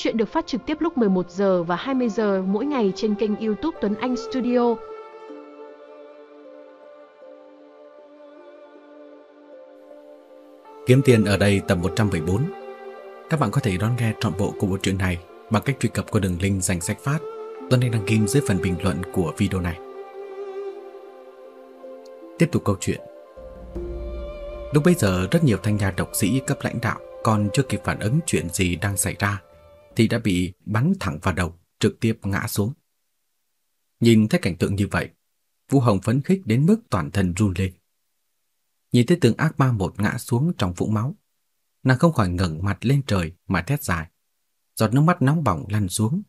Chuyện được phát trực tiếp lúc 11 giờ và 20 giờ mỗi ngày trên kênh YouTube Tuấn Anh Studio. Kiếm tiền ở đây tập 174. Các bạn có thể đón nghe trọn bộ của bộ truyện này bằng cách truy cập qua đường link dành sách phát Tuấn Anh đăng kim dưới phần bình luận của video này. Tiếp tục câu chuyện. Lúc bây giờ, rất nhiều thanh gia độc sĩ cấp lãnh đạo còn chưa kịp phản ứng chuyện gì đang xảy ra thì đã bị bắn thẳng vào đầu, trực tiếp ngã xuống. Nhìn thấy cảnh tượng như vậy, Vũ Hồng phấn khích đến mức toàn thân run lên. Nhìn thấy tướng ác ma một ngã xuống trong vũng máu, nàng không khỏi ngẩng mặt lên trời mà thét dài. Giọt nước mắt nóng bỏng lăn xuống,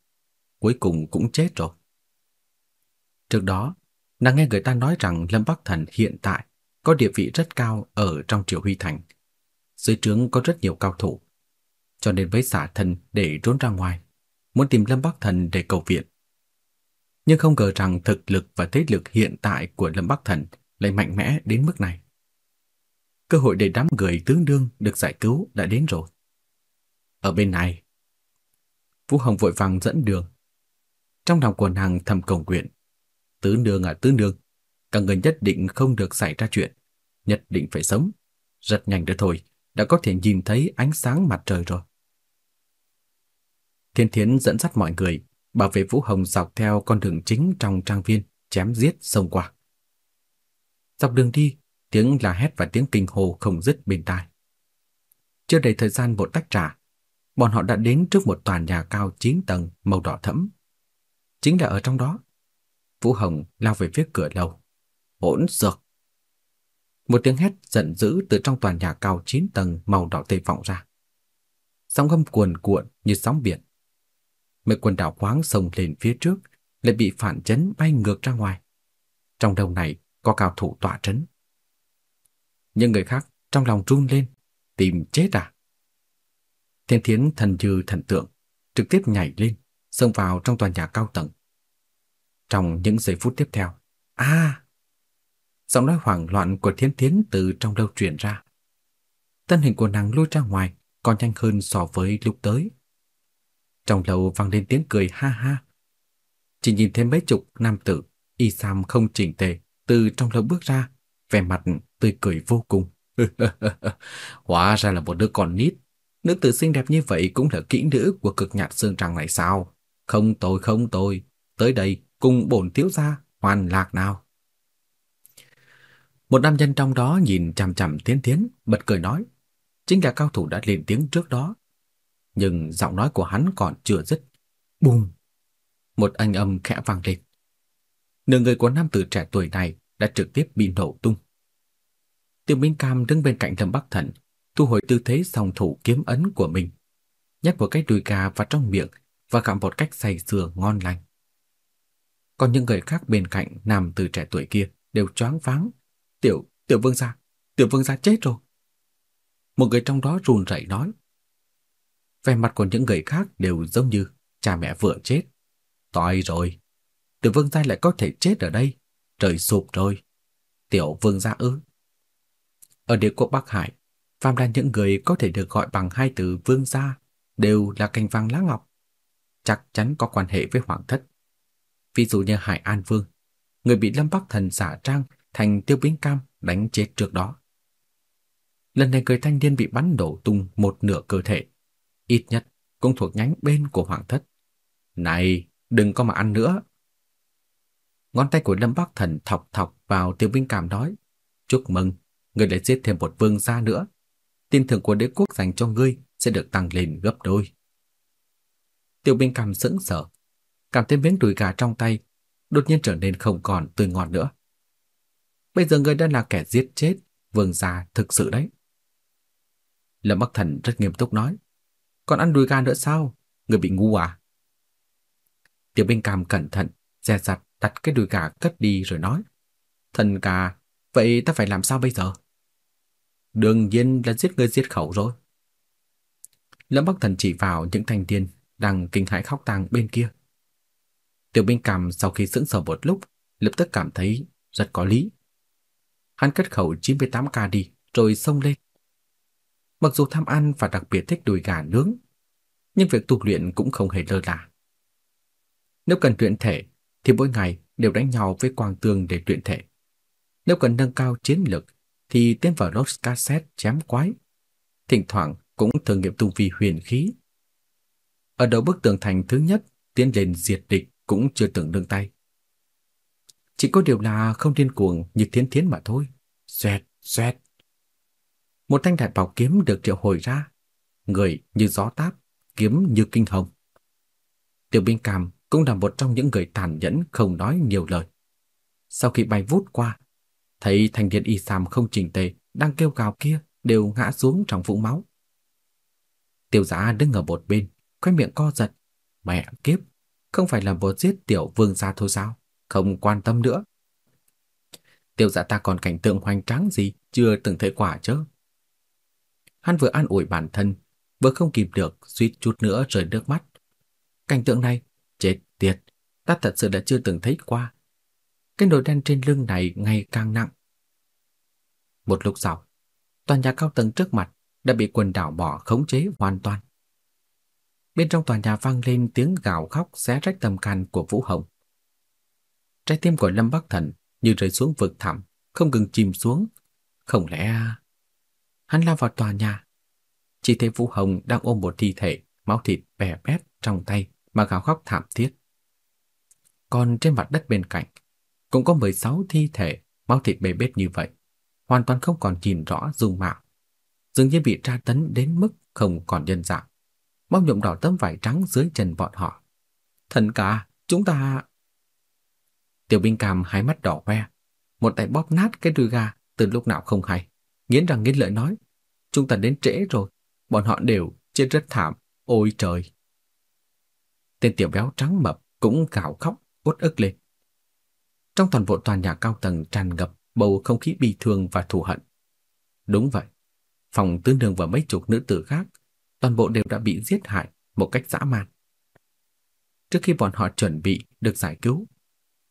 cuối cùng cũng chết rồi. Trước đó, nàng nghe người ta nói rằng Lâm Bắc Thần hiện tại có địa vị rất cao ở trong Triều Huy Thành. Dưới trướng có rất nhiều cao thủ, cho nên với xả thân để trốn ra ngoài, muốn tìm Lâm Bắc Thần để cầu viện. Nhưng không ngờ rằng thực lực và thế lực hiện tại của Lâm Bắc Thần lại mạnh mẽ đến mức này. Cơ hội để đám người tướng đương được giải cứu đã đến rồi. Ở bên này, Vũ Hồng vội vàng dẫn đường. Trong lòng của nàng thầm cầu nguyện, tứ nương à tứ nương, cả người nhất định không được xảy ra chuyện, nhất định phải sống. Rất nhanh nữa thôi, đã có thể nhìn thấy ánh sáng mặt trời rồi. Thiên Thiến dẫn dắt mọi người bảo vệ Vũ Hồng dọc theo con đường chính trong trang viên, chém giết xông qua. Dọc đường đi, tiếng la hét và tiếng kinh hồ không dứt bên tai. Chưa đầy thời gian một tách trà, bọn họ đã đến trước một tòa nhà cao 9 tầng màu đỏ thẫm. Chính là ở trong đó. Vũ Hồng lao về phía cửa lầu. Hỗn dược! Một tiếng hét giận dữ từ trong tòa nhà cao 9 tầng màu đỏ tê vọng ra. Sóng âm cuồn cuộn như sóng biển. Mấy quần đảo khoáng sông lên phía trước, lại bị phản chấn bay ngược ra ngoài. Trong đông này có cao thủ tỏa trấn. Những người khác trong lòng run lên, tìm chết à? Thiên Thiến thần dư thần tượng, trực tiếp nhảy lên, xông vào trong tòa nhà cao tầng. Trong những giây phút tiếp theo, a Giọng nói hoảng loạn của Thiên Thiến từ trong đâu truyền ra. Thân hình của nàng lôi ra ngoài, còn nhanh hơn so với lúc tới. Trong lầu vang lên tiếng cười ha ha. Chỉ nhìn thêm mấy chục nam tử, y sam không chỉnh tề, từ trong lầu bước ra, vẻ mặt tươi cười vô cùng. Hóa ra là một đứa con nít. Nữ tử xinh đẹp như vậy cũng là kỹ nữ của cực nhạt xương trăng này sao? Không tôi không tôi, tới đây cùng bổn thiếu gia hoàn lạc nào. Một nam nhân trong đó nhìn chằm chằm Tiến Tiến, bật cười nói, chính là cao thủ đã lên tiếng trước đó. Nhưng giọng nói của hắn còn chưa dứt. Bùm! Một anh âm khẽ vang lên. Nửa người của nam tử trẻ tuổi này đã trực tiếp bị nổ tung. Tiêu Minh Cam đứng bên cạnh Lâm Bắc Thần, thu hồi tư thế song thủ kiếm ấn của mình, nhét một cái đùi gà vào trong miệng và gặm một cách say sưa ngon lành. Còn những người khác bên cạnh nam tử trẻ tuổi kia đều choáng váng Tiểu, tiểu vương gia, tiểu vương gia chết rồi. Một người trong đó run rẩy nói. Vẻ mặt của những người khác đều giống như cha mẹ vừa chết. Tội rồi, tiểu vương gia lại có thể chết ở đây, trời sụp rồi. Tiểu vương gia ư? Ở địa quốc Bắc Hải, phàm là những người có thể được gọi bằng hai từ vương gia đều là cành vàng lá ngọc, chắc chắn có quan hệ với hoàng thất. Ví dụ như Hải An Vương, người bị Lâm Bắc Thần giả trang thành tiêu bính cam đánh chết trước đó. Lần này người thanh niên bị bắn đổ tung một nửa cơ thể, ít nhất cũng thuộc nhánh bên của hoàng thất. Này, đừng có mà ăn nữa. Ngón tay của Lâm Bắc Thần thọc thọc vào tiêu Vinh Cảm nói, chúc mừng, người lại giết thêm một vương gia nữa. Tin thưởng của đế quốc dành cho ngươi sẽ được tăng lên gấp đôi. Tiêu Vinh Cảm sững sờ, cảm thấy miếng đùi gà trong tay đột nhiên trở nên không còn tươi ngon nữa. Bây giờ ngươi đã là kẻ giết chết vương gia thực sự đấy. Lâm Bắc Thần rất nghiêm túc nói. Còn ăn đùi gà nữa sao? Người bị ngu à? Tiểu Binh Cam cẩn thận, dè dặt đặt cái đùi gà cất đi rồi nói. Thần gà, vậy ta phải làm sao bây giờ? Đương nhiên là giết người giết khẩu rồi. Lâm Bắc Thần chỉ vào những thanh niên đang kinh hãi khóc tang bên kia. Tiểu Binh Cam sau khi sững sờ một lúc, lập tức cảm thấy rất có lý. Hắn cất khẩu 98k đi, rồi xông lên. Mặc dù tham ăn và đặc biệt thích đùi gà nướng, nhưng việc tu luyện cũng không hề lơ là. Nếu cần luyện thể thì mỗi ngày đều đánh nhau với quang tương để luyện thể. Nếu cần nâng cao chiến lực thì tiến vào lốt cassette chém quái. Thỉnh thoảng cũng thử nghiệm tu vi huyền khí. Ở đầu bức tường thành thứ nhất, tiến lên diệt địch cũng chưa từng đương tay. Chỉ có điều là không điên cuồng như thiến thiến mà thôi. Xoẹt, xoẹt. Một thanh đại bảo kiếm được triệu hồi ra. Người như gió táp, kiếm như kinh hồng. Tiểu binh cảm cũng là một trong những người tàn nhẫn không nói nhiều lời. Sau khi bay vút qua, thấy thanh niên y sam không chỉnh tề đang kêu gào kia đều ngã xuống trong vũng máu. Tiểu giả đứng ở một bên, khoe miệng co giật. Mẹ kiếp, không phải là vừa giết tiểu vương gia thôi sao? Không quan tâm nữa. Tiểu giả ta còn cảnh tượng hoành tráng gì chưa từng thấy quả chứ. Hắn vừa an ủi bản thân, vừa không kịp được suýt chút nữa rơi nước mắt. Cảnh tượng này, chết tiệt, ta thật sự đã chưa từng thấy qua. Cái nồi đen trên lưng này ngày càng nặng. Một lúc sau, toàn nhà cao tầng trước mặt đã bị quần đảo bỏ khống chế hoàn toàn. Bên trong tòa nhà vang lên tiếng gào khóc xé rách tâm can của Vũ Hồng. Trái tim của Lâm Bắc Thần như rơi xuống vực thẳm, không ngừng chìm xuống. Không lẽ... Hắn lao vào tòa nhà. Chỉ thấy Vũ Hồng đang ôm một thi thể, máu thịt bè bét trong tay mà gào khóc thảm thiết. Còn trên mặt đất bên cạnh, cũng có 16 thi thể, máu thịt bê bết như vậy, hoàn toàn không còn nhìn rõ dung mạo. Dường như bị tra tấn đến mức không còn nhân dạng. Máu nhuộm đỏ tấm vải trắng dưới chân bọn họ. Thần cả, chúng ta... Tiểu binh cam hai mắt đỏ hoe, một tay bóp nát cái đuôi gà từ lúc nào không hay, nghiến răng nghiến lợi nói, chúng ta đến trễ rồi, bọn họ đều chết rất thảm, ôi trời. Tên tiểu béo trắng mập cũng gào khóc, uất ức lên. Trong toàn bộ tòa nhà cao tầng tràn ngập bầu không khí bi thương và thù hận. Đúng vậy, phòng tư nương và mấy chục nữ tử khác, toàn bộ đều đã bị giết hại một cách dã man. Trước khi bọn họ chuẩn bị được giải cứu,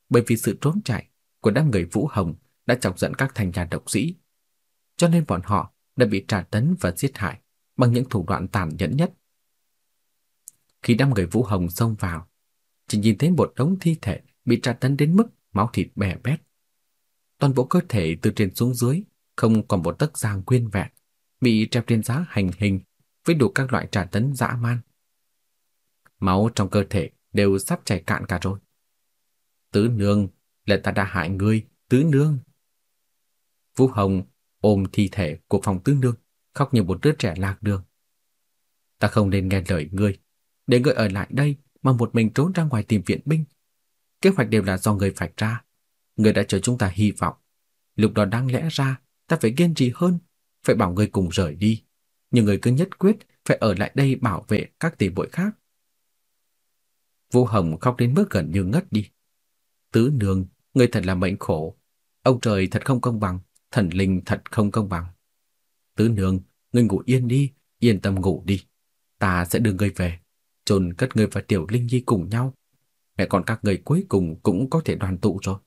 bởi vì sự trốn chạy của đám người Vũ Hồng đã chọc giận các thành nhà độc sĩ, cho nên bọn họ đã bị trả tấn và giết hại bằng những thủ đoạn tàn nhẫn nhất. Khi đám người Vũ Hồng xông vào, chỉ nhìn thấy một đống thi thể bị tra tấn đến mức máu thịt bè bét. Toàn bộ cơ thể từ trên xuống dưới không còn một tấc da nguyên vẹn, bị treo trên giá hành hình với đủ các loại tra tấn dã man. Máu trong cơ thể đều sắp chảy cạn cả rồi. Tứ nương, là ta đã hại ngươi, tứ nương. Vũ Hồng ôm thi thể của phòng tứ nương, khóc như một đứa trẻ lạc đường. Ta không nên nghe lời ngươi, để ngươi ở lại đây mà một mình trốn ra ngoài tìm viện binh. Kế hoạch đều là do người phải ra. Người đã cho chúng ta hy vọng. Lúc đó đáng lẽ ra ta phải kiên trì hơn, phải bảo người cùng rời đi. Nhưng người cứ nhất quyết phải ở lại đây bảo vệ các tỷ bội khác. Vũ Hồng khóc đến mức gần như ngất đi. Tứ nương, người thật là mệnh khổ. Ông trời thật không công bằng, thần linh thật không công bằng. Tứ nương, ngươi ngủ yên đi, yên tâm ngủ đi. Ta sẽ đưa ngươi về, chôn cất ngươi và Tiểu Linh Nhi cùng nhau. Mẹ con các người cuối cùng cũng có thể đoàn tụ rồi.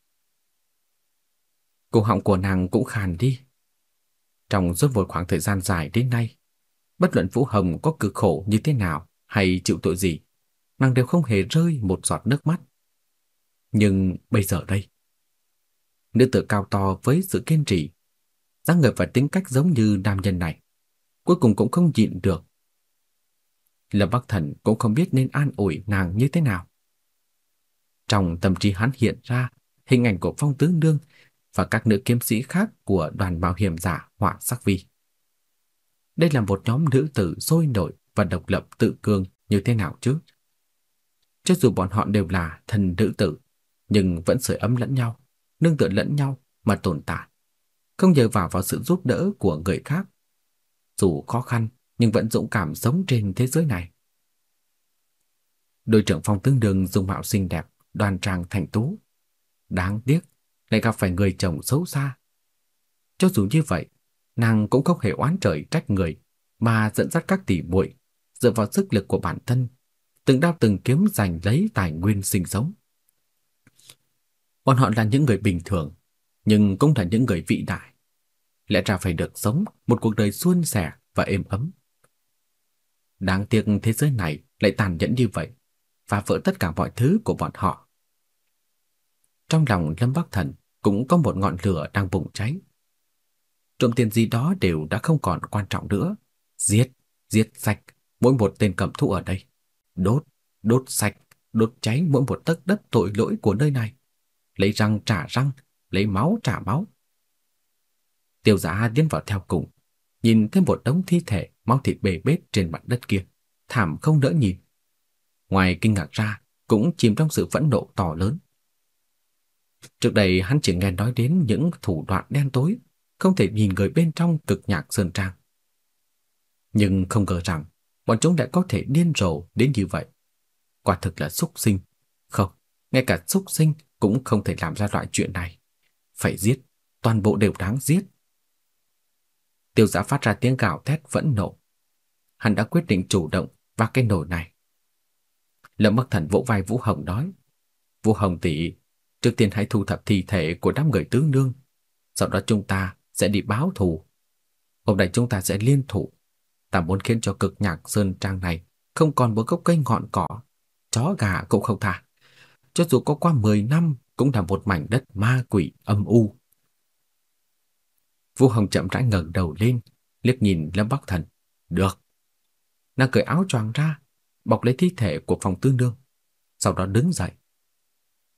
Cổ họng của nàng cũng khàn đi. Trong suốt một khoảng thời gian dài đến nay, bất luận Vũ Hồng có cực khổ như thế nào hay chịu tội gì, nàng đều không hề rơi một giọt nước mắt. Nhưng bây giờ đây, nữ tử cao to với sự kiên trì, dáng người và tính cách giống như nam nhân này, cuối cùng cũng không nhịn được. Lâm Bắc Thần cũng không biết nên an ủi nàng như thế nào. Trong tâm trí hắn hiện ra hình ảnh của Phong Tướng Nương và các nữ kiếm sĩ khác của đoàn bảo hiểm giả Hỏa Sắc Vi. Đây là một nhóm nữ tử sôi nổi và độc lập tự cường như thế nào chứ? Cho dù bọn họ đều là thần nữ tử, nhưng vẫn sưởi ấm lẫn nhau, nương tựa lẫn nhau mà tồn tại, không nhờ vào vào sự giúp đỡ của người khác. Dù khó khăn nhưng vẫn dũng cảm sống trên thế giới này. Đội trưởng phòng tương đường dùng mạo xinh đẹp, đoan trang thành tú. Đáng tiếc, lại gặp phải người chồng xấu xa. Cho dù như vậy, nàng cũng không hề oán trời trách người, mà dẫn dắt các tỷ muội dựa vào sức lực của bản thân, từng đao từng kiếm giành lấy tài nguyên sinh sống. Bọn họ là những người bình thường, nhưng cũng là những người vĩ đại. Lẽ ra phải được sống một cuộc đời suôn sẻ và êm ấm. Đáng tiếc thế giới này lại tàn nhẫn như vậy, phá vỡ tất cả mọi thứ của bọn họ. Trong lòng Lâm Bắc Thần cũng có một ngọn lửa đang bùng cháy. Trộm tiền gì đó đều đã không còn quan trọng nữa. Giết, giết sạch mỗi một tên cầm thú ở đây. Đốt, đốt sạch, đốt cháy mỗi một tấc đất tội lỗi của nơi này. Lấy răng trả răng, lấy máu trả máu. Tiêu dạ giả tiến vào theo cùng, nhìn thêm một đống thi thể máu thịt bề bết trên mặt đất kia, thảm không đỡ nhìn. Ngoài kinh ngạc ra, cũng chìm trong sự phẫn nộ to lớn. Trước đây hắn chỉ nghe nói đến những thủ đoạn đen tối, không thể nhìn người bên trong cực nhạc sơn trang. Nhưng không ngờ rằng bọn chúng lại có thể điên rồ đến như vậy. Quả thực là xúc sinh. Không, ngay cả xúc sinh cũng không thể làm ra loại chuyện này. Phải giết, toàn bộ đều đáng giết. Tiêu giã phát ra tiếng gào thét vẫn nộ. Hắn đã quyết định chủ động và cái nổi này. Lâm Bắc Thần vỗ vai Vũ Hồng nói: "Vũ Hồng tỷ, trước tiên hãy thu thập thi thể của đám người tướng nương, sau đó chúng ta sẽ đi báo thù. Hôm nay chúng ta sẽ liên thủ. Ta muốn khiến cho cực nhạc sơn trang này không còn một gốc cây ngọn cỏ, chó gà cũng không tha. Cho dù có qua 10 năm cũng là một mảnh đất ma quỷ âm u. Vũ Hồng chậm rãi ngẩng đầu lên, liếc nhìn Lâm Bắc Thần. Được. Nàng cởi áo choàng ra, bọc lấy thi thể của phòng tư nương, sau đó đứng dậy.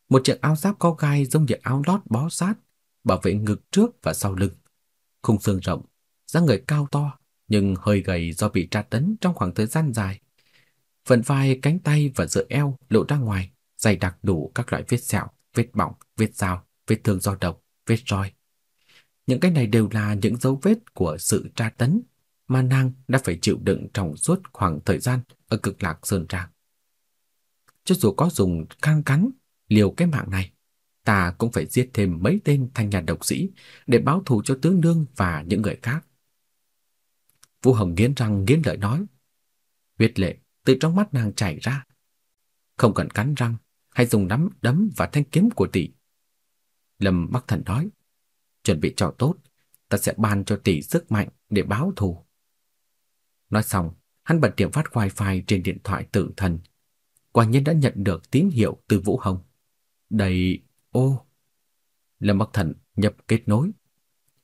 Một chiếc áo giáp có gai giống như áo lót bó sát, bảo vệ ngực trước và sau lưng. Khung xương rộng, dáng người cao to, nhưng hơi gầy do bị tra tấn trong khoảng thời gian dài. Phần vai, cánh tay và giữa eo lộ ra ngoài, dày đặc đủ các loại vết sẹo, vết bỏng, vết dao, vết thương do độc, vết roi. Những cái này đều là những dấu vết của sự tra tấn mà nàng đã phải chịu đựng trong suốt khoảng thời gian ở cực lạc sơn trang. Cho dù có dùng khang cắn liều cái mạng này, ta cũng phải giết thêm mấy tên thanh nhà độc sĩ để báo thù cho tướng nương và những người khác. Vũ Hồng nghiến răng nghiến lợi nói. Huyết lệ từ trong mắt nàng chảy ra. Không cần cắn răng, hãy dùng nắm đấm và thanh kiếm của tỷ. Lâm Bắc Thần nói, chuẩn bị cho tốt, ta sẽ ban cho tỷ sức mạnh để báo thù. Nói xong, hắn bật điểm phát wifi trên điện thoại tự thần. Quả nhiên đã nhận được tín hiệu từ Vũ Hồng. Đầy ô. Lâm Bắc Thần nhập kết nối,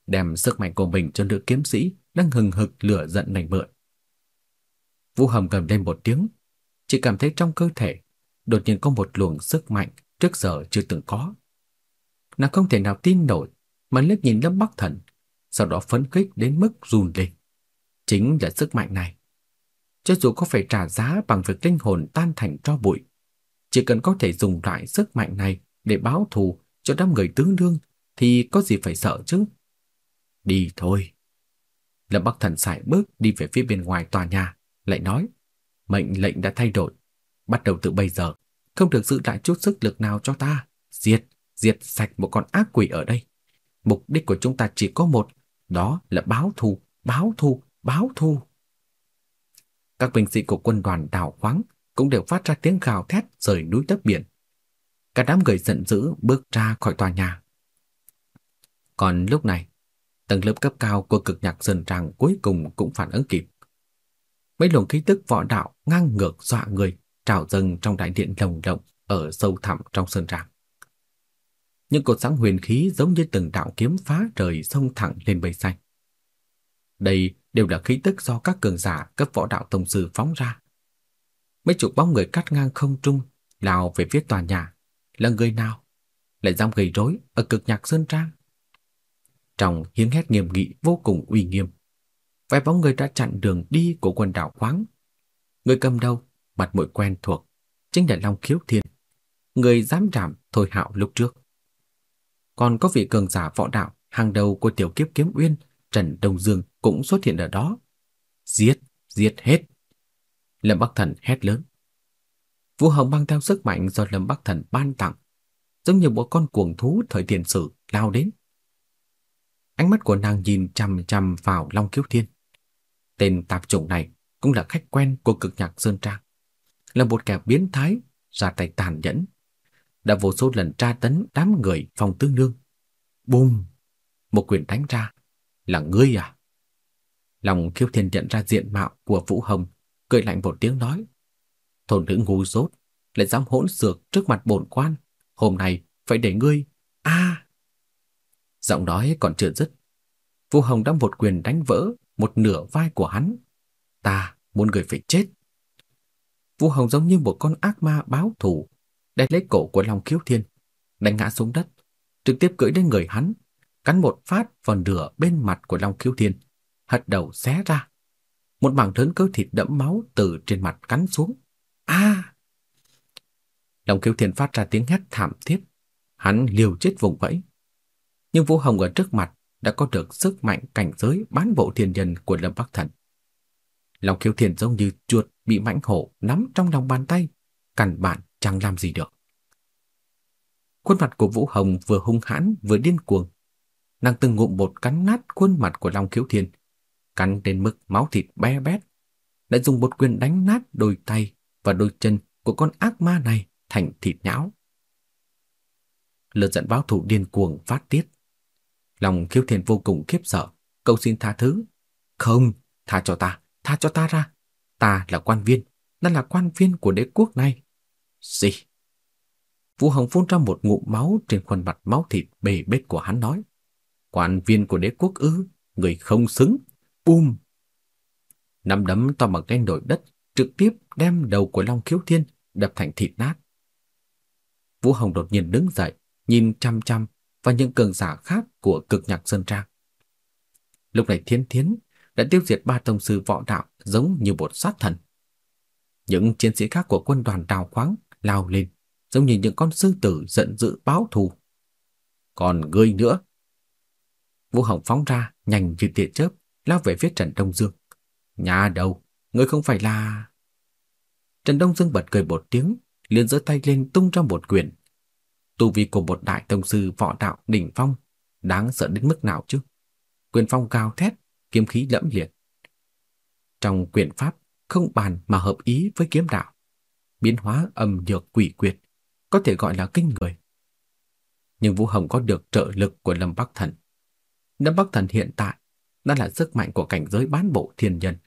đem sức mạnh của mình cho nữ kiếm sĩ đang hừng hực lửa giận nảy mượn. Vũ Hồng gầm lên một tiếng, chỉ cảm thấy trong cơ thể đột nhiên có một luồng sức mạnh trước giờ chưa từng có. Nàng không thể nào tin nổi, mà liếc nhìn Lâm Bắc Thần, sau đó phấn khích đến mức run lên. Chính là sức mạnh này. Cho dù có phải trả giá bằng việc linh hồn tan thành tro bụi, chỉ cần có thể dùng lại sức mạnh này để báo thù cho đám người tướng đương thì có gì phải sợ chứ? Đi thôi. Lâm Bắc Thần sải bước đi về phía bên ngoài tòa nhà, lại nói, mệnh lệnh đã thay đổi, bắt đầu từ bây giờ, không được giữ lại chút sức lực nào cho ta, diệt, diệt sạch một con ác quỷ ở đây. Mục đích của chúng ta chỉ có một, đó là báo thù, báo thù, báo thù. Các binh sĩ của quân đoàn đảo khoáng cũng đều phát ra tiếng gào thét rời núi tấp biển. Cả đám người giận dữ bước ra khỏi tòa nhà. Còn lúc này, tầng lớp cấp cao của cực nhạc sơn trang cuối cùng cũng phản ứng kịp. Mấy luồng khí tức võ đạo ngang ngược dọa người trào dâng trong đại điện lồng động ở sâu thẳm trong sơn trang. Những cột sáng huyền khí giống như từng đạo kiếm phá trời xông thẳng lên mây xanh. Đây đều là khí tức do các cường giả cấp võ đạo tông sư phóng ra. Mấy chục bóng người cắt ngang không trung, lao về phía tòa nhà. Là người nào? Lại dám gây rối ở cực nhạc sơn trang? Trong tiếng hét nghiêm nghị vô cùng uy nghiêm, vài bóng người đã chặn đường đi của quần đảo khoáng. Người cầm đầu, mặt mũi quen thuộc, chính là Long Khiếu Thiên, người dám đảm Thôi Hạo lúc trước. Còn có vị cường giả võ đạo hàng đầu của tiểu kiếp kiếm uyên, Trần Đông Dương cũng xuất hiện ở đó. Giết, giết hết. Lâm Bắc Thần hét lớn. Vũ Hồng mang theo sức mạnh do Lâm Bắc Thần ban tặng, giống như một con cuồng thú thời tiền sử lao đến. Ánh mắt của nàng nhìn chằm chằm vào Long Kiếu Thiên. Tên tạp chủng này cũng là khách quen của cực nhạc Sơn Trang. Là một kẻ biến thái, ra tay tàn nhẫn. Đã vô số lần tra tấn đám người phòng tương đương. Bùm! Một quyền đánh ra. Là ngươi à? Long khiêu Thiên nhận ra diện mạo của Vũ Hồng, cười lạnh một tiếng nói. Thôn nữ ngu dốt, lại dám hỗn xược trước mặt bổn quan. Hôm nay phải để ngươi... a Giọng nói còn chưa dứt. Vũ Hồng đã một quyền đánh vỡ một nửa vai của hắn. Ta muốn người phải chết vũ Hồng giống như một con ác ma báo thù, đè lấy cổ của Long Khiếu Thiên, đánh ngã xuống đất, trực tiếp cưỡi lên người hắn, cắn một phát vào nửa bên mặt của Long Khiếu Thiên, hất đầu xé ra. Một mảng lớn cơ thịt đẫm máu từ trên mặt cắn xuống. A! Long Khiếu Thiên phát ra tiếng hét thảm thiết, hắn liều chết vùng vẫy. Nhưng Vũ Hồng ở trước mặt đã có được sức mạnh cảnh giới bán bộ thiên nhân của Lâm Bắc Thần lòng Khiếu thiền giống như chuột bị mãnh hổ nắm trong lòng bàn tay, căn bản chẳng làm gì được. Khuôn mặt của Vũ Hồng vừa hung hãn vừa điên cuồng. Nàng từng ngụm bột cắn nát khuôn mặt của Long Khiếu Thiên, cắn đến mức máu thịt be bét, đã dùng bột quyền đánh nát đôi tay và đôi chân của con ác ma này thành thịt nhão. Lượt giận báo thủ điên cuồng phát tiết. Lòng Khiếu Thiên vô cùng khiếp sợ, cầu xin tha thứ. Không, tha cho ta, tha cho ta ra. Ta là quan viên, ta là quan viên của đế quốc này. Gì? Vũ Hồng phun ra một ngụm máu trên khuôn mặt máu thịt bề bết của hắn nói. Quan viên của đế quốc ư, người không xứng. Bùm! Nắm đấm to bằng cái nổi đất, trực tiếp đem đầu của Long Khiếu Thiên đập thành thịt nát. Vũ Hồng đột nhiên đứng dậy, nhìn chăm chăm vào những cường giả khác của cực nhạc Sơn Trang. Lúc này Thiên Thiến đã tiêu diệt ba tông sư võ đạo giống như một sát thần. Những chiến sĩ khác của quân đoàn đào khoáng lao lên, giống như những con sư tử giận dữ báo thù. Còn ngươi nữa. Vũ Hồng phóng ra, nhanh như tia chớp, lao về phía Trần Đông Dương. Nhà đầu, ngươi không phải là... Trần Đông Dương bật cười một tiếng, liền giơ tay lên tung ra một quyền. Tu vi của một đại tông sư võ đạo đỉnh phong, đáng sợ đến mức nào chứ? Quyền phong cao thét, kiếm khí lẫm liệt. Trong quyển pháp, không bàn mà hợp ý với kiếm đạo. Biến hóa âm nhược quỷ quyệt, có thể gọi là kinh người. Nhưng Vũ Hồng có được trợ lực của Lâm Bắc Thần. Lâm Bắc Thần hiện tại đã là sức mạnh của cảnh giới bán bộ thiên nhân.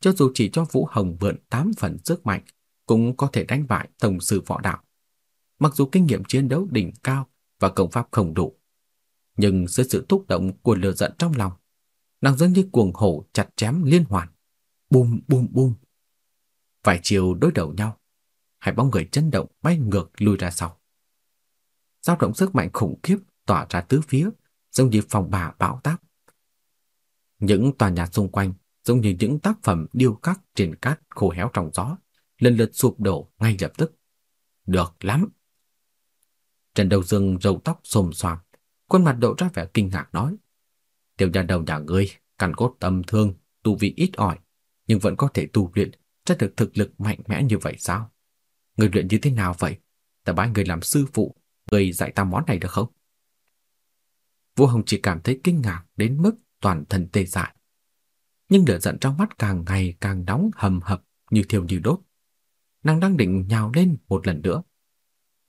Cho dù chỉ cho Vũ Hồng vượn 8 phần sức mạnh, cũng có thể đánh bại tổng sư võ đạo. Mặc dù kinh nghiệm chiến đấu đỉnh cao và công pháp không đủ, nhưng dưới sự thúc động của lửa giận trong lòng, nàng giống như cuồng hổ chặt chém liên hoàn. Bùm bùm bùm. Vài chiều đối đầu nhau, hai bóng người chấn động bay ngược lùi ra sau. Dao động sức mạnh khủng khiếp tỏa ra tứ phía, giống như phòng bà bão táp. Những tòa nhà xung quanh giống như những tác phẩm điêu khắc trên cát khô héo trong gió, lần lượt sụp đổ ngay lập tức. Được lắm. Trần Đầu Dương râu tóc xồm xoàm, khuôn mặt lộ ra vẻ kinh ngạc nói: "Tiểu nhà đầu nhà ngươi, căn cốt tầm thương, tu vị ít ỏi, nhưng vẫn có thể tu luyện rất được thực lực mạnh mẽ như vậy sao? Ngươi luyện như thế nào vậy? Ta bái ngươi làm sư phụ, ngươi dạy ta món này được không?" Vũ Hồng chỉ cảm thấy kinh ngạc đến mức toàn thân tê dại. Nhưng lửa giận trong mắt càng ngày càng nóng hầm hập như thiêu như đốt. Nàng đang định nhào lên một lần nữa.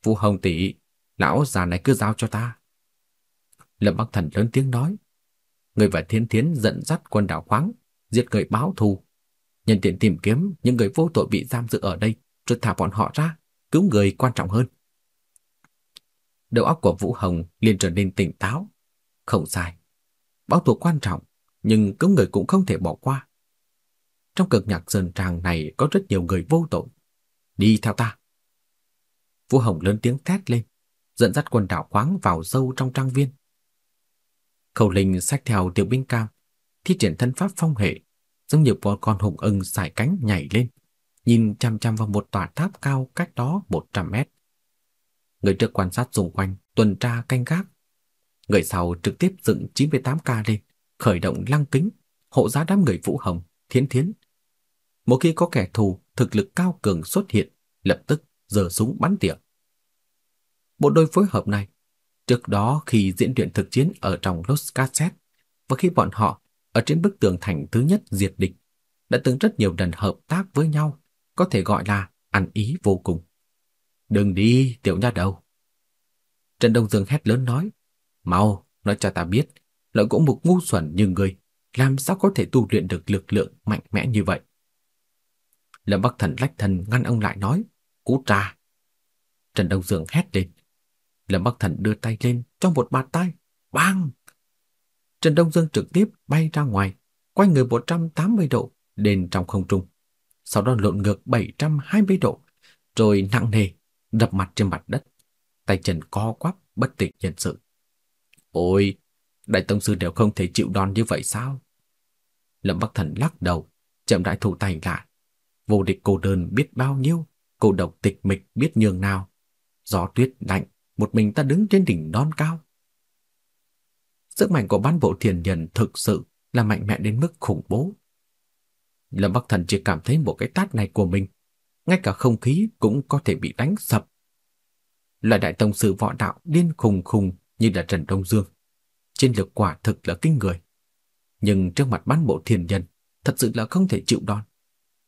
Vũ Hồng tỷ, lão già này cứ giao cho ta. Lâm Bắc Thần lớn tiếng nói. Người và Thiên Thiến dẫn dắt quân đảo khoáng, giết người báo thù. Nhân tiện tìm kiếm những người vô tội bị giam giữ ở đây, rồi thả bọn họ ra, cứu người quan trọng hơn. Đầu óc của Vũ Hồng liền trở nên tỉnh táo. Không sai. Báo thù quan trọng, nhưng cứu người cũng không thể bỏ qua. Trong cực nhạc sơn tràng này có rất nhiều người vô tội. Đi theo ta. Vũ Hồng lớn tiếng thét lên, dẫn dắt quân đảo khoáng vào sâu trong trang viên. Khẩu linh sách theo tiểu binh cam, thi triển thân pháp phong hệ, giống như một con hùng ưng xài cánh nhảy lên, nhìn chăm chăm vào một tòa tháp cao cách đó 100 mét. Người trước quan sát xung quanh, tuần tra canh gác. Người sau trực tiếp dựng 98K lên, khởi động lăng kính, hộ giá đám người Vũ Hồng, Thiến Thiến. Một khi có kẻ thù thực lực cao cường xuất hiện, lập tức giơ súng bắn tỉa. Bộ đôi phối hợp này, trước đó khi diễn luyện thực chiến ở trong Los Cassette và khi bọn họ ở trên bức tường thành thứ nhất diệt địch, đã từng rất nhiều lần hợp tác với nhau, có thể gọi là ăn ý vô cùng. Đừng đi, tiểu nha đầu. Trần Đông Dương hét lớn nói, mau, nói cho ta biết, loại gỗ mục ngu xuẩn như người, làm sao có thể tu luyện được lực lượng mạnh mẽ như vậy? Lâm Bắc Thần lách thần ngăn ông lại nói, cú trà. Trần Đông Dương hét lên. Lâm Bắc Thần đưa tay lên trong một bàn tay, bang! Trần Đông Dương trực tiếp bay ra ngoài, quay người 180 độ lên trong không trung. Sau đó lộn ngược 720 độ, rồi nặng nề đập mặt trên mặt đất. Tay chân co quắp bất tỉnh nhân sự. Ôi, đại tông sư đều không thể chịu đòn như vậy sao? Lâm Bắc Thần lắc đầu, chậm rãi thủ tay lại. Vô địch cô đơn biết bao nhiêu, cô độc tịch mịch biết nhường nào. Gió tuyết lạnh, một mình ta đứng trên đỉnh non cao. Sức mạnh của bán bộ thiền nhân thực sự là mạnh mẽ đến mức khủng bố. Lâm Bắc Thần chỉ cảm thấy một cái tát này của mình, ngay cả không khí cũng có thể bị đánh sập. Loại đại tông sư võ đạo điên khùng khùng như là Trần Đông Dương. trên lực quả thực là kinh người. Nhưng trước mặt bán bộ thiền nhân, thật sự là không thể chịu đòn.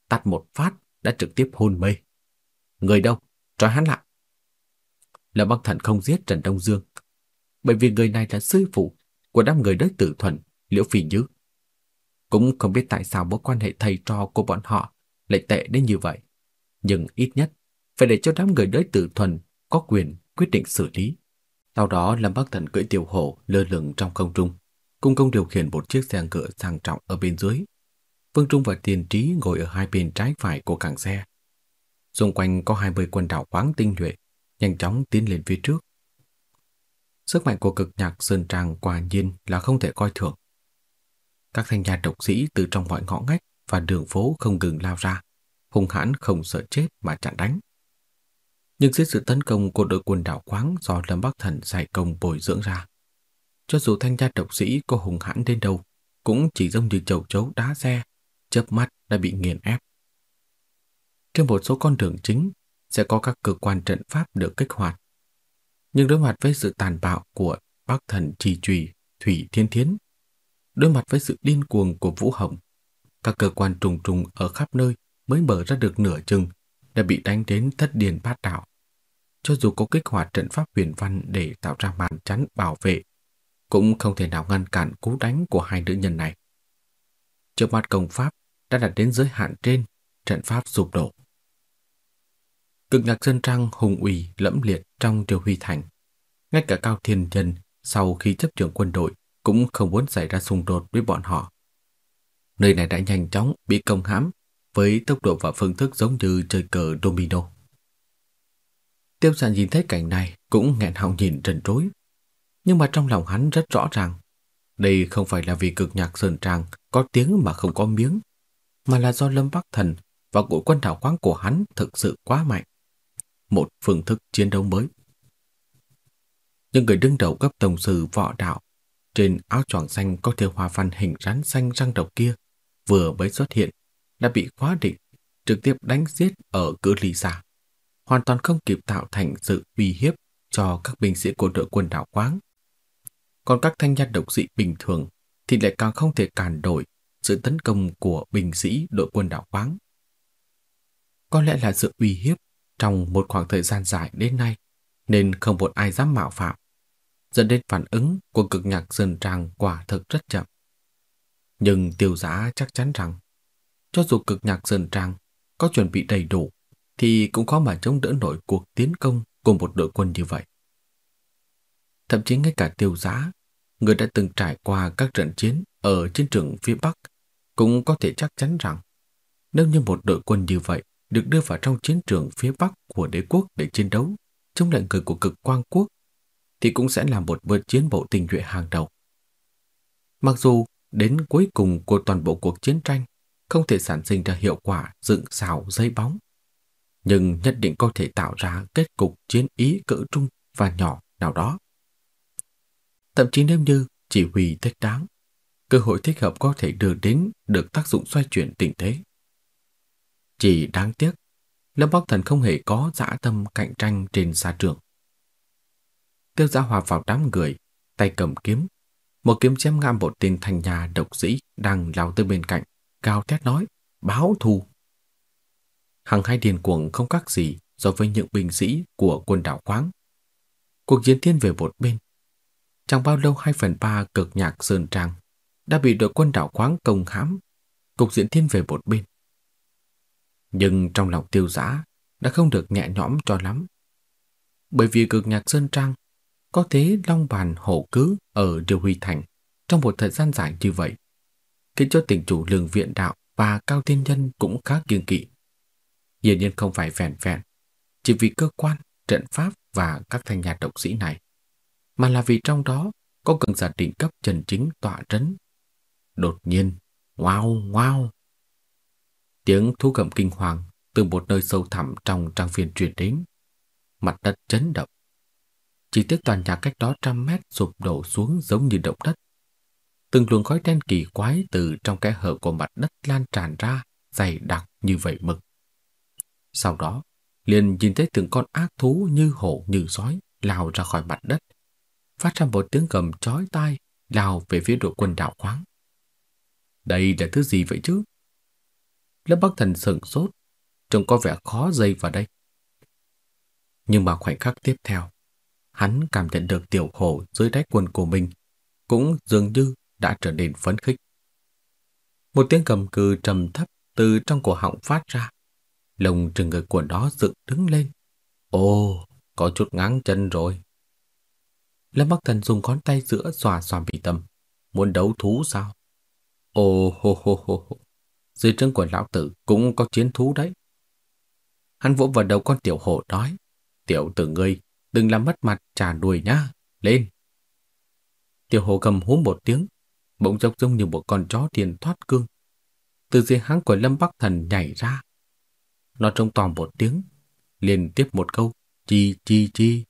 Tát một phát đã trực tiếp hôn mê. Người đâu? Trói hắn lại là Bắc Thần không giết Trần Đông Dương, bởi vì người này là sư phụ của đám người đất tử thuần, Liễu Phi Như. Cũng không biết tại sao mối quan hệ thầy trò của bọn họ lại tệ đến như vậy. Nhưng ít nhất phải để cho đám người đối tử thuần có quyền quyết định xử lý. Sau đó Lâm Bắc Thần cưỡi tiểu hổ lơ lửng trong không trung, cung công điều khiển một chiếc xe ngựa sang trọng ở bên dưới. Vương Trung và Tiền Trí ngồi ở hai bên trái phải của càng xe. Xung quanh có 20 quân đảo khoáng tinh nhuệ, nhanh chóng tiến lên phía trước. Sức mạnh của cực nhạc Sơn Trang quả nhiên là không thể coi thường. Các thanh gia độc sĩ từ trong mọi ngõ ngách và đường phố không ngừng lao ra, hung hãn không sợ chết mà chặn đánh. Nhưng dưới sự tấn công của đội quân đảo quáng do Lâm Bắc Thần dạy công bồi dưỡng ra, cho dù thanh gia độc sĩ có hùng hãn đến đâu, cũng chỉ giống như chầu chấu đá xe, chớp mắt đã bị nghiền ép. Trên một số con đường chính sẽ có các cơ quan trận pháp được kích hoạt. Nhưng đối mặt với sự tàn bạo của Bắc Thần Trì Trùy, Thủy Thiên Thiến, đối mặt với sự điên cuồng của Vũ Hồng, các cơ quan trùng trùng ở khắp nơi mới mở ra được nửa chừng đã bị đánh đến thất điền bát đảo. Cho dù có kích hoạt trận pháp huyền văn để tạo ra màn chắn bảo vệ, cũng không thể nào ngăn cản cú đánh của hai nữ nhân này. Trước mặt công pháp đã đạt đến giới hạn trên, trận pháp sụp đổ. Cực nhạc dân trang hùng ủy lẫm liệt trong triều huy thành. Ngay cả Cao Thiên Nhân sau khi chấp trưởng quân đội cũng không muốn xảy ra xung đột với bọn họ. Nơi này đã nhanh chóng bị công hãm với tốc độ và phương thức giống như chơi cờ domino. Tiêu sản nhìn thấy cảnh này cũng nghẹn họng nhìn trần trối. Nhưng mà trong lòng hắn rất rõ ràng, đây không phải là vì cực nhạc sơn trang có tiếng mà không có miếng, mà là do Lâm Bắc Thần và của quân đảo khoáng của hắn thực sự quá mạnh. Một phương thức chiến đấu mới. Những người đứng đầu cấp tổng sư võ đạo trên áo choàng xanh có thêu hoa văn hình rắn xanh răng độc kia vừa mới xuất hiện đã bị khóa định, trực tiếp đánh giết ở cự ly xa, hoàn toàn không kịp tạo thành sự uy hiếp cho các binh sĩ của đội quân đảo quáng. Còn các thanh niên độc sĩ bình thường thì lại càng không thể cản đổi sự tấn công của binh sĩ đội quân đảo quáng. Có lẽ là sự uy hiếp trong một khoảng thời gian dài đến nay nên không một ai dám mạo phạm, dẫn đến phản ứng của cực nhạc sơn trang quả thực rất chậm. Nhưng tiêu giá chắc chắn rằng cho dù cực nhạc sơn trang có chuẩn bị đầy đủ thì cũng khó mà chống đỡ nổi cuộc tiến công của một đội quân như vậy. Thậm chí ngay cả tiêu giá, người đã từng trải qua các trận chiến ở chiến trường phía Bắc, cũng có thể chắc chắn rằng nếu như một đội quân như vậy được đưa vào trong chiến trường phía Bắc của đế quốc để chiến đấu chống lại người của cực quang quốc, thì cũng sẽ là một vượt chiến bộ tình nhuệ hàng đầu. Mặc dù đến cuối cùng của toàn bộ cuộc chiến tranh không thể sản sinh ra hiệu quả dựng xào dây bóng, nhưng nhất định có thể tạo ra kết cục chiến ý cỡ trung và nhỏ nào đó. Thậm chí nếu như chỉ huy thích đáng, cơ hội thích hợp có thể đưa đến được tác dụng xoay chuyển tình thế. Chỉ đáng tiếc, Lâm Bắc Thần không hề có dã tâm cạnh tranh trên xa trường. Tiêu gia hòa vào đám người, tay cầm kiếm. Một kiếm chém ngang một tên thành nhà độc sĩ đang lao tới bên cạnh, cao thét nói, báo thù. Hằng hai điền cuồng không khác gì so với những binh sĩ của quân đảo khoáng. Cuộc chiến thiên về một bên. Chẳng bao lâu hai phần ba cực nhạc sơn trang đã bị đội quân đảo khoáng công hãm. Cục diễn thiên về một bên. Nhưng trong lòng tiêu giã đã không được nhẹ nhõm cho lắm. Bởi vì cực nhạc Sơn Trang có thế long bàn hộ cứ ở Điều Huy Thành trong một thời gian dài như vậy, khiến cho tỉnh chủ lường viện đạo và Cao tiên Nhân cũng khá kiêng kỵ. Hiển nhiên không phải vẹn vẹn, chỉ vì cơ quan, trận pháp và các thanh nhà độc sĩ này, mà là vì trong đó có cường giả định cấp trần chính tọa trấn. Đột nhiên, wow, wow. Tiếng thú gầm kinh hoàng từ một nơi sâu thẳm trong trang viên truyền đến. Mặt đất chấn động. Chỉ tiếc toàn nhà cách đó trăm mét sụp đổ xuống giống như động đất. Từng luồng khói đen kỳ quái từ trong kẽ hở của mặt đất lan tràn ra, dày đặc như vậy mực. Sau đó, liền nhìn thấy từng con ác thú như hổ như sói lao ra khỏi mặt đất, phát ra một tiếng gầm chói tai lao về phía đội quân đạo khoáng. Đây là thứ gì vậy chứ? Lâm Bắc Thần sửng sốt, trông có vẻ khó dây vào đây. Nhưng mà khoảnh khắc tiếp theo, hắn cảm nhận được tiểu hổ dưới đáy quần của mình cũng dường như đã trở nên phấn khích. Một tiếng cầm cừ trầm thấp từ trong cổ họng phát ra. Lồng trừng người của nó dựng đứng lên. Ồ, có chút ngáng chân rồi. Lâm Bắc Thần dùng ngón tay giữa xòa xòa bị tâm. Muốn đấu thú sao? Ồ hô hô hô hô. Dưới chân của lão tử cũng có chiến thú đấy. Hắn vỗ vào đầu con tiểu hổ nói. Tiểu tử ngươi, đừng làm mất mặt trà đuổi nhá. Lên. Tiểu hổ cầm hú một tiếng, bỗng dốc giống như một con chó tiền thoát cương. Từ dưới háng của Lâm Bắc Thần nhảy ra. Nó trông toàn một tiếng, liền tiếp một câu, chi chi chi.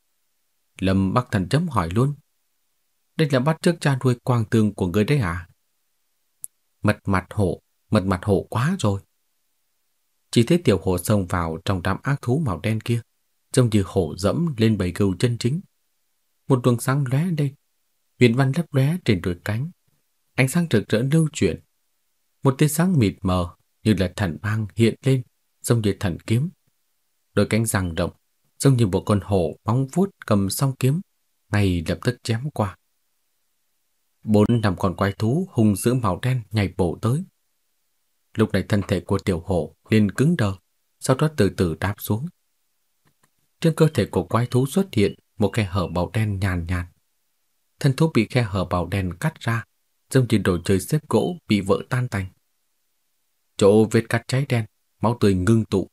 Lâm Bắc Thần chấm hỏi luôn. Đây là bắt trước cha nuôi quang tương của người đấy à? Mật mặt hổ, mật mặt hổ quá rồi. Chỉ thấy tiểu hổ xông vào trong đám ác thú màu đen kia, trông như hổ dẫm lên bầy cừu chân chính. Một luồng sáng lóe lên, huyền văn lấp lóe trên đôi cánh, ánh sáng rực rỡ lưu chuyển. Một tia sáng mịt mờ như là thần mang hiện lên, giống như thần kiếm. Đôi cánh răng rộng, giống như một con hổ bóng vuốt cầm song kiếm, ngay lập tức chém qua. Bốn năm con quái thú hung dữ màu đen nhảy bổ tới. Lúc này thân thể của tiểu hổ liền cứng đờ, sau đó từ từ đáp xuống. Trên cơ thể của quái thú xuất hiện một khe hở màu đen nhàn nhạt. Thân thú bị khe hở màu đen cắt ra, giống như đồ chơi xếp gỗ bị vỡ tan tành. Chỗ vết cắt cháy đen, máu tươi ngưng tụ.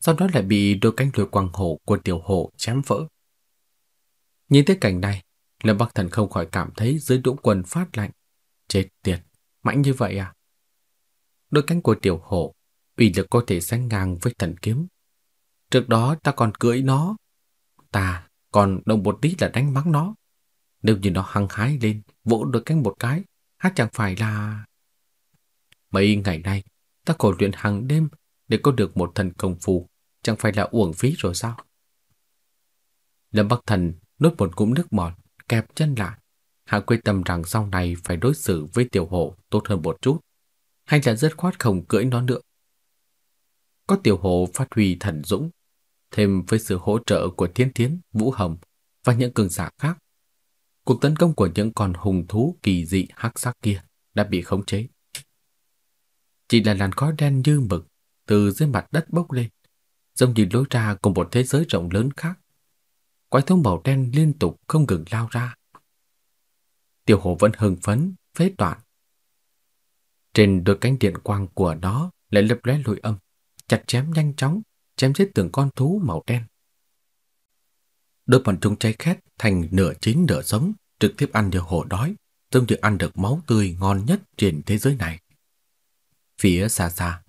Sau đó lại bị đôi cánh lưỡi quang hổ của tiểu hổ chém vỡ. Nhìn thấy cảnh này, Lâm Bắc Thần không khỏi cảm thấy dưới đũng quần phát lạnh. Chết tiệt, mạnh như vậy à? Đôi cánh của tiểu hổ, uy lực có thể sánh ngang với thần kiếm. Trước đó ta còn cưỡi nó. Ta còn động một tí là đánh mắng nó. Nếu như nó hăng hái lên, vỗ đôi cánh một cái, hát chẳng phải là... Mấy ngày nay, ta khổ luyện hàng đêm để có được một thần công phu, chẳng phải là uổng phí rồi sao? Lâm Bắc Thần nuốt một cụm nước bọt, kẹp chân lại. Hạ quyết tâm rằng sau này phải đối xử với tiểu hộ tốt hơn một chút, hay là dứt khoát không cưỡi nó nữa. Có tiểu hồ phát huy thần dũng, thêm với sự hỗ trợ của Thiên Thiến, Vũ Hồng và những cường giả khác, cuộc tấn công của những con hùng thú kỳ dị hắc sắc kia đã bị khống chế. Chỉ là làn khói đen như mực từ dưới mặt đất bốc lên, giống như lối ra của một thế giới rộng lớn khác quái thú màu đen liên tục không ngừng lao ra. Tiểu hồ vẫn hưng phấn, phế toàn. Trên đôi cánh điện quang của nó lại lập lóe lôi âm, chặt chém nhanh chóng, chém giết từng con thú màu đen. Đôi bọn chúng cháy khét thành nửa chín nửa sống, trực tiếp ăn được hổ đói, giống như ăn được máu tươi ngon nhất trên thế giới này. Phía xa xa,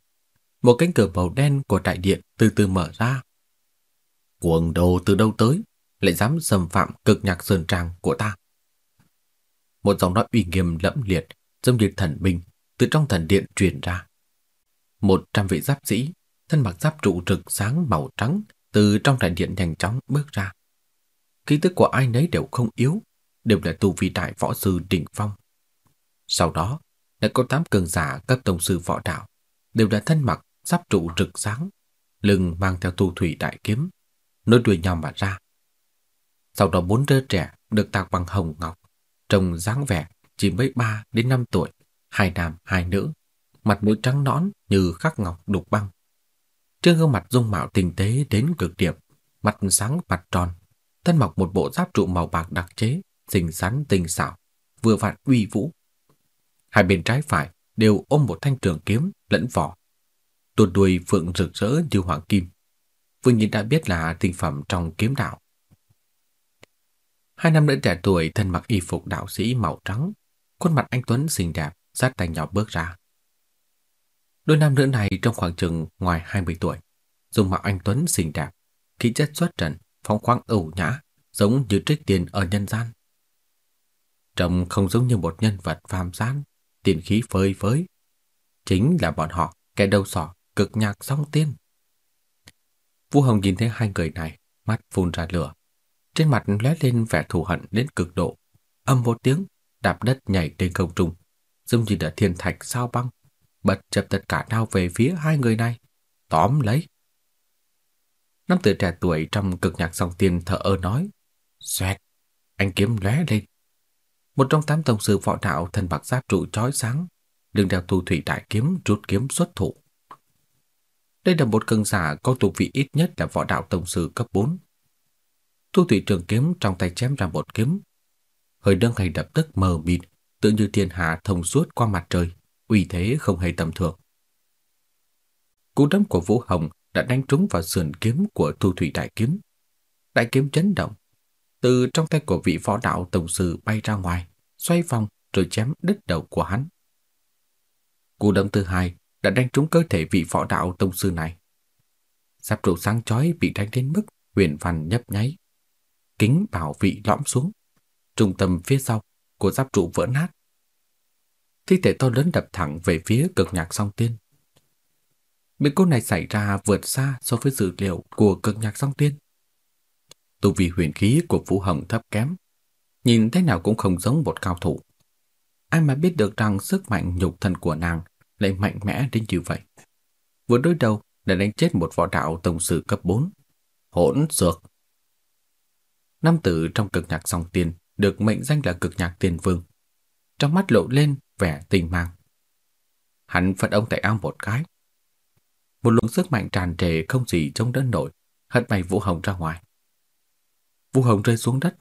một cánh cửa màu đen của đại điện từ từ mở ra. Cuồng đồ từ đâu tới, lại dám xâm phạm cực nhạc sơn trang của ta. Một giọng nói uy nghiêm lẫm liệt, giống như thần binh, từ trong thần điện truyền ra. Một trăm vị giáp sĩ, thân mặc giáp trụ rực sáng màu trắng, từ trong đại điện nhanh chóng bước ra. Khí tức của ai nấy đều không yếu, đều là tu vi đại võ sư đỉnh phong. Sau đó, lại có tám cường giả cấp tổng sư võ đạo, đều là thân mặc giáp trụ rực sáng, lưng mang theo tu thủy đại kiếm, nối đuôi nhau mà ra. Sau đó bốn đứa trẻ được tạc bằng hồng ngọc, trông dáng vẻ chỉ mới 3 đến 5 tuổi, hai nam hai nữ, mặt mũi trắng nõn như khắc ngọc đục băng. Trên gương mặt dung mạo tinh tế đến cực điểm, mặt sáng mặt tròn, thân mặc một bộ giáp trụ màu bạc đặc chế, xinh xắn tinh xảo, vừa vặn uy vũ. Hai bên trái phải đều ôm một thanh trường kiếm lẫn vỏ. Tuột đuôi phượng rực rỡ như hoàng kim. Vừa nhìn đã biết là tinh phẩm trong kiếm đạo. Hai nam nữ trẻ tuổi thân mặc y phục đạo sĩ màu trắng, khuôn mặt anh Tuấn xinh đẹp, sát tay nhỏ bước ra. Đôi nam nữ này trong khoảng chừng ngoài 20 tuổi, dùng mạo anh Tuấn xinh đẹp, khí chất xuất trần, phong khoáng ẩu nhã, giống như trích tiền ở nhân gian. Trông không giống như một nhân vật phàm gian, tiền khí phơi phới. Chính là bọn họ, kẻ đầu sỏ, cực nhạc song tiên. Vũ Hồng nhìn thấy hai người này, mắt phun ra lửa. Trên mặt lóe lên vẻ thù hận đến cực độ. Âm một tiếng, đạp đất nhảy trên không trung, giống như đã thiên thạch sao băng, bật chập tất cả đao về phía hai người này, tóm lấy. năm tử trẻ tuổi trong cực nhạc dòng tiên thở ơ nói, xoẹt, anh kiếm lóe lên. Một trong tám tổng sư võ đạo thân bạc giáp trụ chói sáng, đường đeo tu thủy đại kiếm rút kiếm xuất thủ. Đây là một cường giả có tu vị ít nhất là võ đạo tổng sư cấp 4. Tu thủy trường kiếm trong tay chém ra một kiếm. Hơi đơn hay đập tức mờ mịt, tự như thiên hạ thông suốt qua mặt trời, uy thế không hề tầm thường. Cú đấm của Vũ Hồng đã đánh trúng vào sườn kiếm của thu Thủy Đại Kiếm. Đại kiếm chấn động, từ trong tay của vị võ đạo tổng sư bay ra ngoài, xoay vòng rồi chém đứt đầu của hắn. Cú đấm thứ hai đã đánh trúng cơ thể vị võ đạo tông sư này. Giáp trụ sáng chói bị đánh đến mức huyền văn nhấp nháy. Kính bảo vị lõm xuống. Trung tâm phía sau của giáp trụ vỡ nát. Thi thể to lớn đập thẳng về phía cực nhạc song tiên. Biến cố này xảy ra vượt xa so với dữ liệu của cực nhạc song tiên. Tu vi huyền khí của Vũ Hồng thấp kém, nhìn thế nào cũng không giống một cao thủ. Ai mà biết được rằng sức mạnh nhục thân của nàng lại mạnh mẽ đến như vậy. Vừa đối đầu đã đánh chết một võ đạo tổng sư cấp 4. Hỗn dược. Nam tử trong cực nhạc song tiên được mệnh danh là cực nhạc tiền vương. Trong mắt lộ lên vẻ tình mang. Hắn phật ông tại ao một cái. Một luồng sức mạnh tràn trề không gì trông đỡ nổi, hất bay Vũ Hồng ra ngoài. Vũ Hồng rơi xuống đất,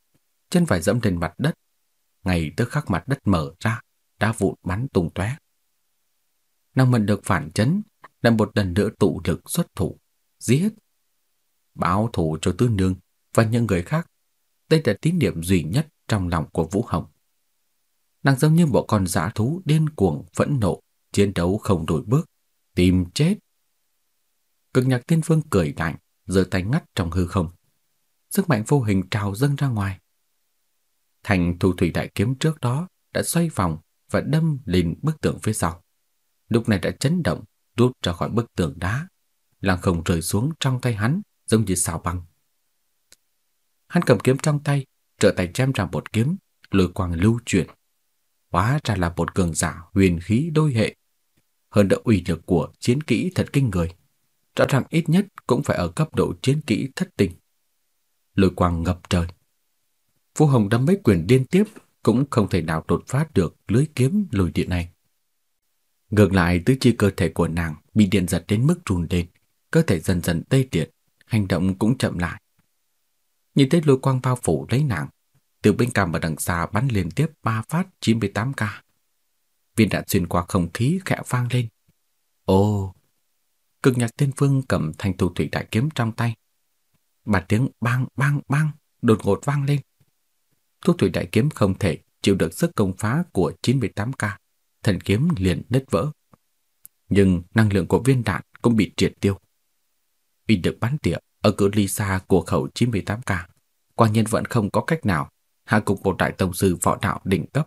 chân phải dẫm lên mặt đất. Ngay tức khắc mặt đất mở ra, đá vụn bắn tung tóe. Nàng mận được phản chấn, lại một lần nữa tụ lực xuất thủ, giết. Báo thủ cho tư nương và những người khác. Đây là tín điểm duy nhất trong lòng của Vũ Hồng. Nàng giống như một con dã thú điên cuồng phẫn nộ, chiến đấu không đổi bước, tìm chết. Cực nhạc tiên phương cười lạnh, giơ tay ngắt trong hư không. Sức mạnh vô hình trào dâng ra ngoài. Thành thủ thủy đại kiếm trước đó đã xoay vòng và đâm lên bức tường phía sau. Lúc này đã chấn động, rút ra khỏi bức tường đá, lăng không rơi xuống trong tay hắn giống như xào băng. Hắn cầm kiếm trong tay, trợ tay chém ra một kiếm, lôi quang lưu chuyển. Hóa ra là một cường giả huyền khí đôi hệ. Hơn đỡ uy lực của chiến kỹ thật kinh người. Rõ ràng ít nhất cũng phải ở cấp độ chiến kỹ thất tình. Lôi quang ngập trời. Phú Hồng đâm mấy quyền liên tiếp cũng không thể nào đột phá được lưới kiếm lôi điện này. Ngược lại, tứ chi cơ thể của nàng bị điện giật đến mức run lên, cơ thể dần dần tê liệt, hành động cũng chậm lại. Nhìn thấy lôi quang bao phủ lấy nàng, từ bên cạnh và đằng xa bắn liên tiếp ba phát 98k. Viên đạn xuyên qua không khí khẽ vang lên. Ồ! Cực nhạc tiên phương cầm thanh tu thủy đại kiếm trong tay. Bà tiếng bang bang bang đột ngột vang lên. Tu thủy đại kiếm không thể chịu được sức công phá của 98k thần kiếm liền nứt vỡ. Nhưng năng lượng của viên đạn cũng bị triệt tiêu. Vì được bắn tỉa ở cự ly xa của khẩu 98K, quả nhiên vẫn không có cách nào hạ cục một đại tông sư võ đạo đỉnh cấp.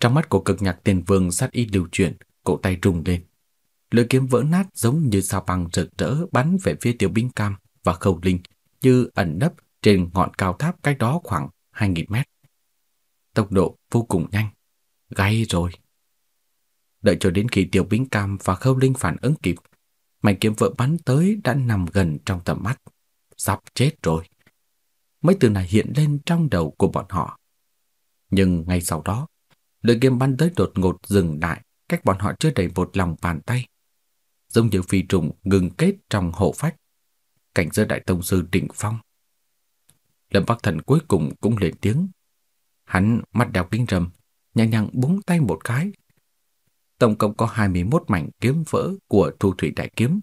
Trong mắt của cực nhạc tiền vương sát y điều chuyển, cổ tay rung lên. Lưỡi kiếm vỡ nát giống như sao băng rực rỡ bắn về phía tiểu binh cam và khâu linh như ẩn nấp trên ngọn cao tháp cách đó khoảng 2.000 mét. Tốc độ vô cùng nhanh. Gay rồi. Đợi cho đến khi Tiểu binh Cam và Khâu Linh phản ứng kịp, mảnh kiếm vỡ bắn tới đã nằm gần trong tầm mắt. Sắp chết rồi. Mấy từ này hiện lên trong đầu của bọn họ. Nhưng ngay sau đó, lưỡi kiếm bắn tới đột ngột dừng lại cách bọn họ chưa đầy một lòng bàn tay. giống như phi trùng ngừng kết trong hộ phách. Cảnh giới đại tông sư đỉnh phong. Lâm Bắc Thần cuối cùng cũng lên tiếng. Hắn mắt đeo kính râm, nhẹ nhàng búng tay một cái. Tổng cộng có 21 mảnh kiếm vỡ của thu thủy đại kiếm,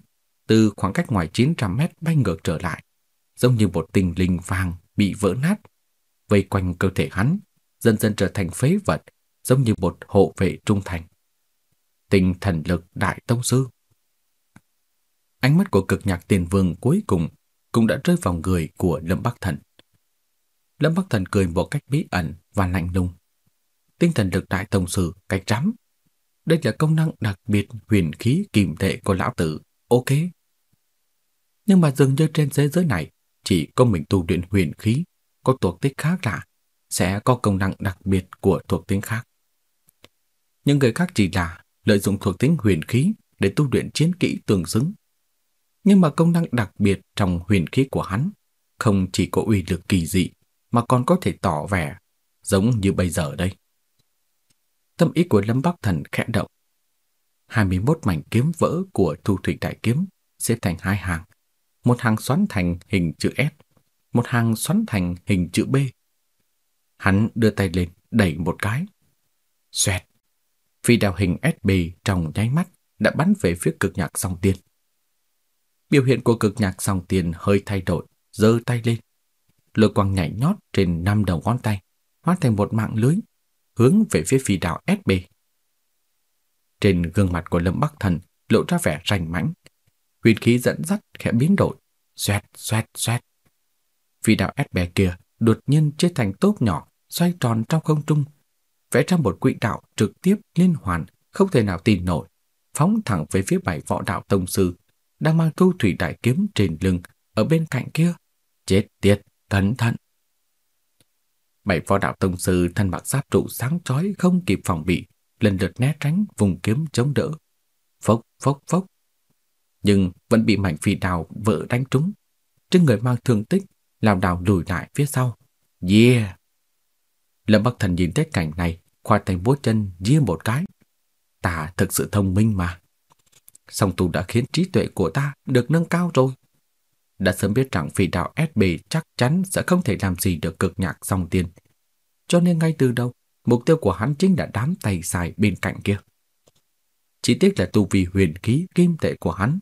từ khoảng cách ngoài 900 mét bay ngược trở lại, giống như một tình linh vàng bị vỡ nát, vây quanh cơ thể hắn, dần dần trở thành phế vật, giống như một hộ vệ trung thành. Tinh thần lực đại tông sư. Ánh mắt của cực nhạc tiền vương cuối cùng cũng đã rơi vào người của Lâm Bắc Thần. Lâm Bắc Thần cười một cách bí ẩn và lạnh lùng. Tinh thần lực đại tông sư cách rắm. Đây là công năng đặc biệt huyền khí kìm tệ của lão tử. Ok. Nhưng mà dường như trên thế giới này chỉ có mình tu luyện huyền khí, có thuộc tính khác lạ, sẽ có công năng đặc biệt của thuộc tính khác. Những người khác chỉ là lợi dụng thuộc tính huyền khí để tu luyện chiến kỹ tương xứng. Nhưng mà công năng đặc biệt trong huyền khí của hắn không chỉ có uy lực kỳ dị, mà còn có thể tỏ vẻ giống như bây giờ đây. Tâm ý của Lâm Bắc Thần khẽ động. 21 mảnh kiếm vỡ của Thu Thủy Đại Kiếm xếp thành hai hàng. Một hàng xoắn thành hình chữ S, một hàng xoắn thành hình chữ B. Hắn đưa tay lên, đẩy một cái. Xoẹt! Phi đào hình SB trong nháy mắt đã bắn về phía cực nhạc song tiên. Biểu hiện của cực nhạc song tiên hơi thay đổi, giơ tay lên. Lôi quang nhảy nhót trên năm đầu ngón tay, hóa thành một mạng lưới, hướng về phía phi đào SB. Trên gương mặt của Lâm Bắc Thần lộ ra vẻ rành mãnh. Huyền khí dẫn dắt khẽ biến đổi, xoẹt xoẹt xoẹt. Phi ép bè kia đột nhiên chia thành tốp nhỏ, xoay tròn trong không trung, vẽ ra một quỹ đạo trực tiếp liên hoàn, không thể nào tìm nổi, phóng thẳng về phía bảy võ đạo tông sư đang mang câu thủy đại kiếm trên lưng ở bên cạnh kia. Chết tiệt, cẩn thận. Bảy võ đạo tông sư thân mặc giáp trụ sáng chói không kịp phòng bị, lần lượt né tránh vùng kiếm chống đỡ. Phốc phốc phốc. Nhưng vẫn bị mảnh phi đào vỡ đánh trúng. Trên người mang thương tích, làm đào lùi lại phía sau. Yeah! Lâm Bắc Thần nhìn thấy cảnh này, khoa tay búa chân giê một cái. Ta thực sự thông minh mà. Song tu đã khiến trí tuệ của ta được nâng cao rồi. Đã sớm biết rằng phi đạo SB chắc chắn sẽ không thể làm gì được cực nhạc song tiền, Cho nên ngay từ đầu, mục tiêu của hắn chính là đám tay xài bên cạnh kia. Chỉ tiếc là tu vi huyền khí kim tệ của hắn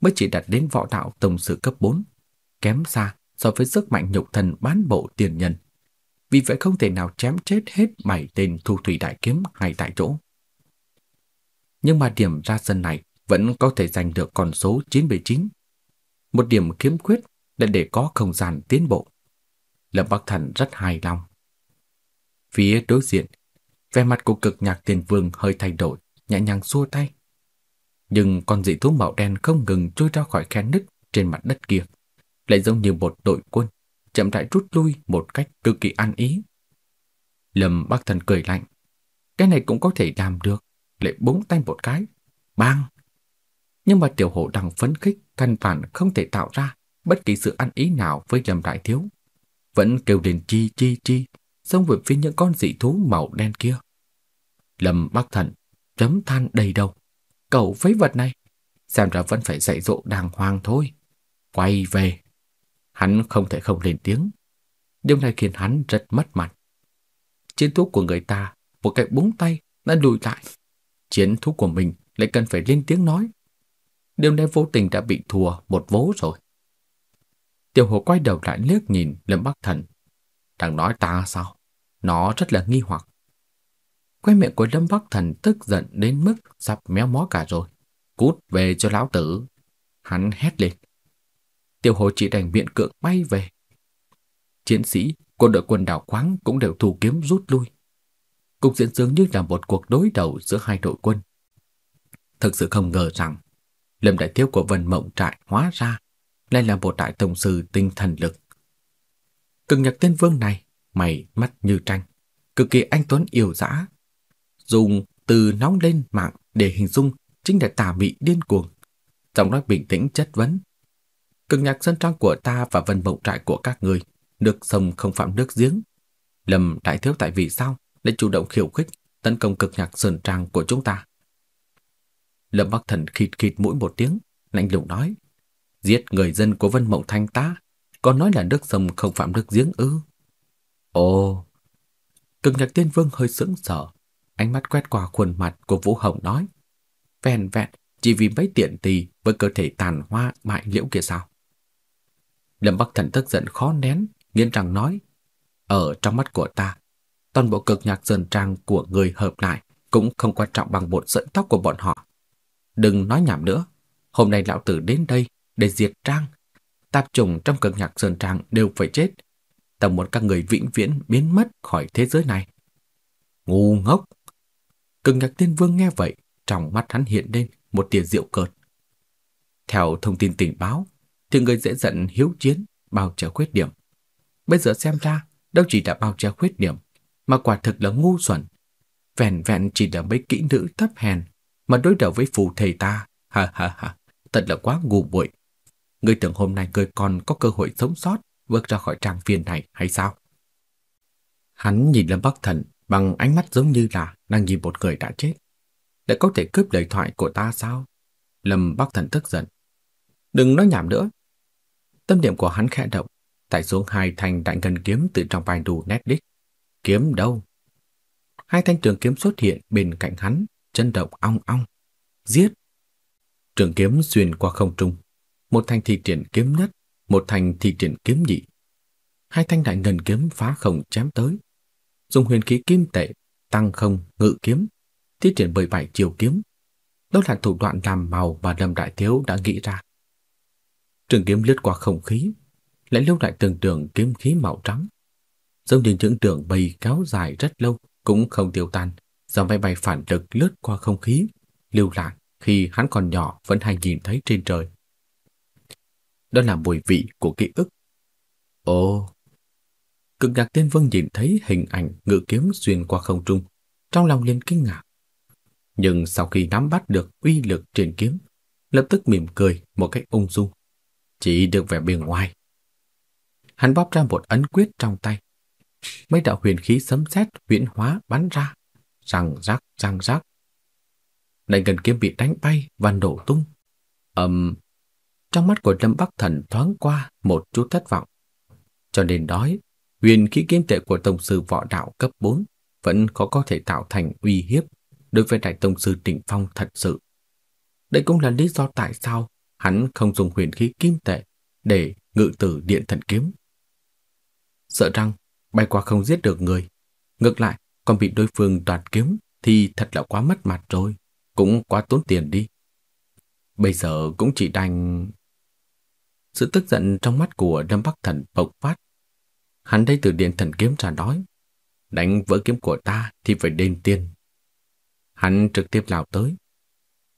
mới chỉ đạt đến võ đạo tổng sự cấp 4, kém xa so với sức mạnh nhục thần bán bộ tiền nhân vì vậy không thể nào chém chết hết bảy tên thu thủy đại kiếm ngay tại chỗ. Nhưng mà điểm ra sân này vẫn có thể giành được con số 99. Một điểm kiếm khuyết để để có không gian tiến bộ. Lâm Bắc Thần rất hài lòng. Phía đối diện, vẻ mặt của cực nhạc tiền vương hơi thay đổi, nhẹ nhàng xua tay. Nhưng con dị thú màu đen không ngừng trôi ra khỏi khe nứt trên mặt đất kia, lại giống như một đội quân chậm rãi rút lui một cách cực kỳ an ý. Lâm Bắc Thần cười lạnh. Cái này cũng có thể làm được, lại búng tay một cái. Bang! Nhưng mà tiểu hộ đang phấn khích, căn bản không thể tạo ra bất kỳ sự ăn ý nào với Lâm Đại Thiếu. Vẫn kêu lên chi chi chi, xông về phía những con dị thú màu đen kia. Lâm Bắc Thần chấm than đầy đầu. Cậu phế vật này, xem ra vẫn phải dạy dỗ đàng hoàng thôi. Quay về. Hắn không thể không lên tiếng. Điều này khiến hắn rất mất mặt. Chiến thú của người ta, một cái búng tay đã lùi lại. Chiến thú của mình lại cần phải lên tiếng nói. Điều này vô tình đã bị thua một vố rồi. Tiểu hồ quay đầu lại liếc nhìn Lâm Bắc Thần. Đang nói ta sao? Nó rất là nghi hoặc. Khoe miệng của Lâm Bắc Thần tức giận đến mức sắp méo mó cả rồi. Cút về cho lão tử. Hắn hét lên. Tiêu hồ chỉ đành miệng cưỡng bay về. Chiến sĩ của đội quân đảo khoáng cũng đều thủ kiếm rút lui. Cục diễn dường như là một cuộc đối đầu giữa hai đội quân. Thực sự không ngờ rằng Lâm đại thiếu của Vân Mộng Trại hóa ra lại là một đại tổng sư tinh thần lực. Cực nhật tên vương này, mày mắt như tranh, cực kỳ anh tuấn yêu dã. Dùng từ nóng lên mạng để hình dung chính là tà mị điên cuồng. Giọng nói bình tĩnh chất vấn, Cực nhạc dân trang của ta và vân mộng trại của các người, nước sông không phạm nước giếng. Lầm đại thiếu tại vì sao lại chủ động khiêu khích tấn công cực nhạc sơn trang của chúng ta? Lâm Bắc Thần khịt khịt mũi một tiếng, lạnh lùng nói: "Giết người dân của Vân Mộng Thanh ta, còn nói là nước sông không phạm nước giếng ư?" Ồ. Cực Nhạc Tiên Vương hơi sững sờ, ánh mắt quét qua khuôn mặt của Vũ Hồng nói: "Vẹn vẹn chỉ vì mấy tiện tì với cơ thể tàn hoa mại liễu kia sao?" Lâm Bắc Thần tức giận khó nén, nghiến răng nói: "Ở trong mắt của ta, toàn bộ cực nhạc sơn trang của người hợp lại cũng không quan trọng bằng một sợi tóc của bọn họ. Đừng nói nhảm nữa, hôm nay lão tử đến đây để diệt trang. Tạp trùng trong cực nhạc sơn trang đều phải chết. Ta muốn các người vĩnh viễn biến mất khỏi thế giới này. Ngu ngốc! Cực nhạc tiên vương nghe vậy, trong mắt hắn hiện lên một tia rượu cợt. Theo thông tin tình báo, thì người dễ giận hiếu chiến, bao che khuyết điểm. Bây giờ xem ra, đâu chỉ đã bao che khuyết điểm, mà quả thực là ngu xuẩn. Vẹn vẹn chỉ là mấy kỹ nữ thấp hèn mà đối đầu với phù thầy ta. Ha ha ha, thật là quá ngu muội. Ngươi tưởng hôm nay ngươi còn có cơ hội sống sót vượt ra khỏi trang viên này hay sao? Hắn nhìn Lâm Bắc Thần bằng ánh mắt giống như là đang nhìn một người đã chết. Để có thể cướp lời thoại của ta sao? Lâm Bắc Thần tức giận. Đừng nói nhảm nữa. Tâm điểm của hắn khẽ động, tại xuống hai thanh đại ngân kiếm từ trong bài đủ nét đích. Kiếm đâu? Hai thanh trường kiếm xuất hiện bên cạnh hắn, chân động ong ong. Giết! Trường kiếm xuyên qua không trung. Một thanh thi triển kiếm nhất, một thanh thi triển kiếm nhị. Hai thanh đại ngân kiếm phá không chém tới. Dùng huyền khí kim tệ, tăng không, ngự kiếm, thi triển 17 chiều kiếm. Đó là thủ đoạn làm màu mà Lâm Đại Thiếu đã nghĩ ra. Trường kiếm lướt qua không khí, lại lưu lại từng đường kiếm khí màu trắng. Giống như những đường bay kéo dài rất lâu cũng không tiêu tan, do máy bay phản lực lướt qua không khí, lưu lại khi hắn còn nhỏ vẫn hay nhìn thấy trên trời. Đó là mùi vị của ký ức. Ồ! Cực nhạc tiên vương nhìn thấy hình ảnh ngự kiếm xuyên qua không trung, trong lòng liền kinh ngạc. Nhưng sau khi nắm bắt được uy lực trên kiếm, lập tức mỉm cười một cách ung dung. Chỉ được vẻ bề ngoài. Hắn bóp ra một ấn quyết trong tay. Mấy đạo huyền khí sấm sét huyễn hóa bắn ra, răng rắc răng rắc. Đại gần kiếm bị đánh bay và nổ tung. Ầm, trong mắt của Lâm Bắc Thần thoáng qua một chút thất vọng. Cho nên đói huyền khí kiếm tệ của tổng sư võ đạo cấp 4 vẫn có có thể tạo thành uy hiếp đối với đại tổng sư Trịnh Phong thật sự. Đây cũng là lý do tại sao hắn không dùng huyền khí kim tệ để ngự tử điện thần kiếm. Sợ rằng bay qua không giết được người, ngược lại còn bị đối phương đoạt kiếm thì thật là quá mất mặt rồi, cũng quá tốn tiền đi. Bây giờ cũng chỉ đành... Sự tức giận trong mắt của đâm Bắc Thần bộc phát. Hắn đây từ điện thần kiếm ra nói, đánh vỡ kiếm của ta thì phải đền tiền. Hắn trực tiếp lao tới.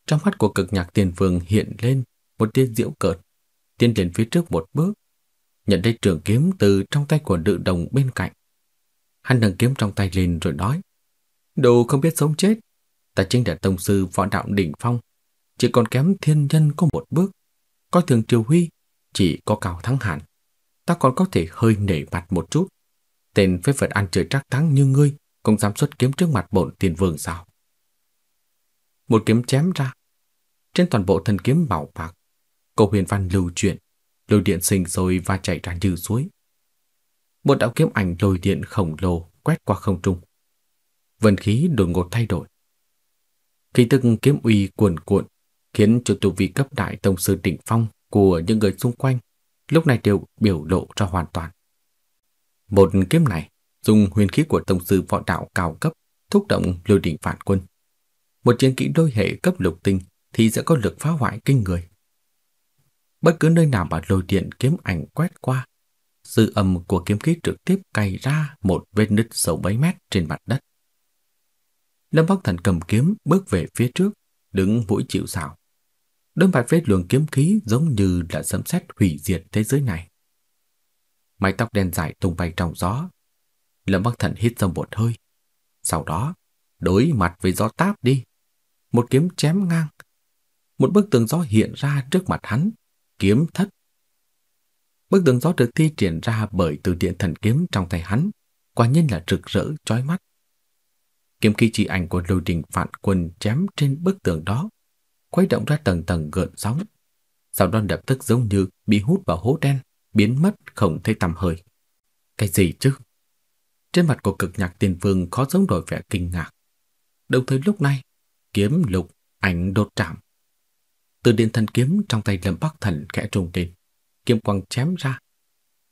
Trong mắt của cực nhạc tiền vương hiện lên một tia diễu cợt, tiến lên phía trước một bước, nhận lấy trường kiếm từ trong tay của nữ đồng bên cạnh. Hắn nâng kiếm trong tay lên rồi nói, đồ không biết sống chết, ta chính là tông sư võ đạo đỉnh phong, chỉ còn kém thiên nhân có một bước, coi thường triều huy, chỉ có cao thắng hẳn, ta còn có thể hơi nể mặt một chút. Tên phế vật ăn chơi trác táng như ngươi cũng dám xuất kiếm trước mặt bổn tiền vương sao? Một kiếm chém ra, trên toàn bộ thân kiếm bảo bạc, cổ huyền văn lưu chuyển, lôi điện sinh rồi và chảy ra như suối. Một đạo kiếm ảnh lôi điện khổng lồ quét qua không trung. Vân khí đột ngột thay đổi. Khi tức kiếm uy cuồn cuộn, khiến cho tu vi cấp đại tông sư đỉnh phong của những người xung quanh lúc này đều biểu lộ ra hoàn toàn. Một kiếm này dùng huyền khí của tổng sư võ đạo cao cấp thúc động lôi đỉnh phản quân. Một chiến kỹ đôi hệ cấp lục tinh thì sẽ có lực phá hoại kinh người. Bất cứ nơi nào mà lôi điện kiếm ảnh quét qua, sự âm của kiếm khí trực tiếp cày ra một vết nứt sâu mấy mét trên mặt đất. Lâm Bắc Thần cầm kiếm bước về phía trước, đứng mũi chịu sào đâm mặt vết luồng kiếm khí giống như là sấm sét hủy diệt thế giới này. Mái tóc đen dài tung bay trong gió. Lâm Bắc Thần hít sâu một hơi. Sau đó, đối mặt với gió táp đi. Một kiếm chém ngang. Một bức tường gió hiện ra trước mặt hắn. Kiếm thất. Bức tường gió được thi triển ra bởi từ điện thần kiếm trong tay hắn. Quả nhiên là rực rỡ, chói mắt. Kiếm khí chỉ ảnh của lôi đình phản quân chém trên bức tường đó khuấy động ra tầng tầng gợn sóng. Sau đó lập tức giống như bị hút vào hố đen, biến mất không thấy tăm hơi. Cái gì chứ? Trên mặt của cực nhạc tiền vương khó giống đổi vẻ kinh ngạc. Đồng thời lúc này, kiếm lục, ảnh đột chạm. Từ điện thần kiếm trong tay Lâm Bắc Thần khẽ trùng đến, kiếm quang chém ra.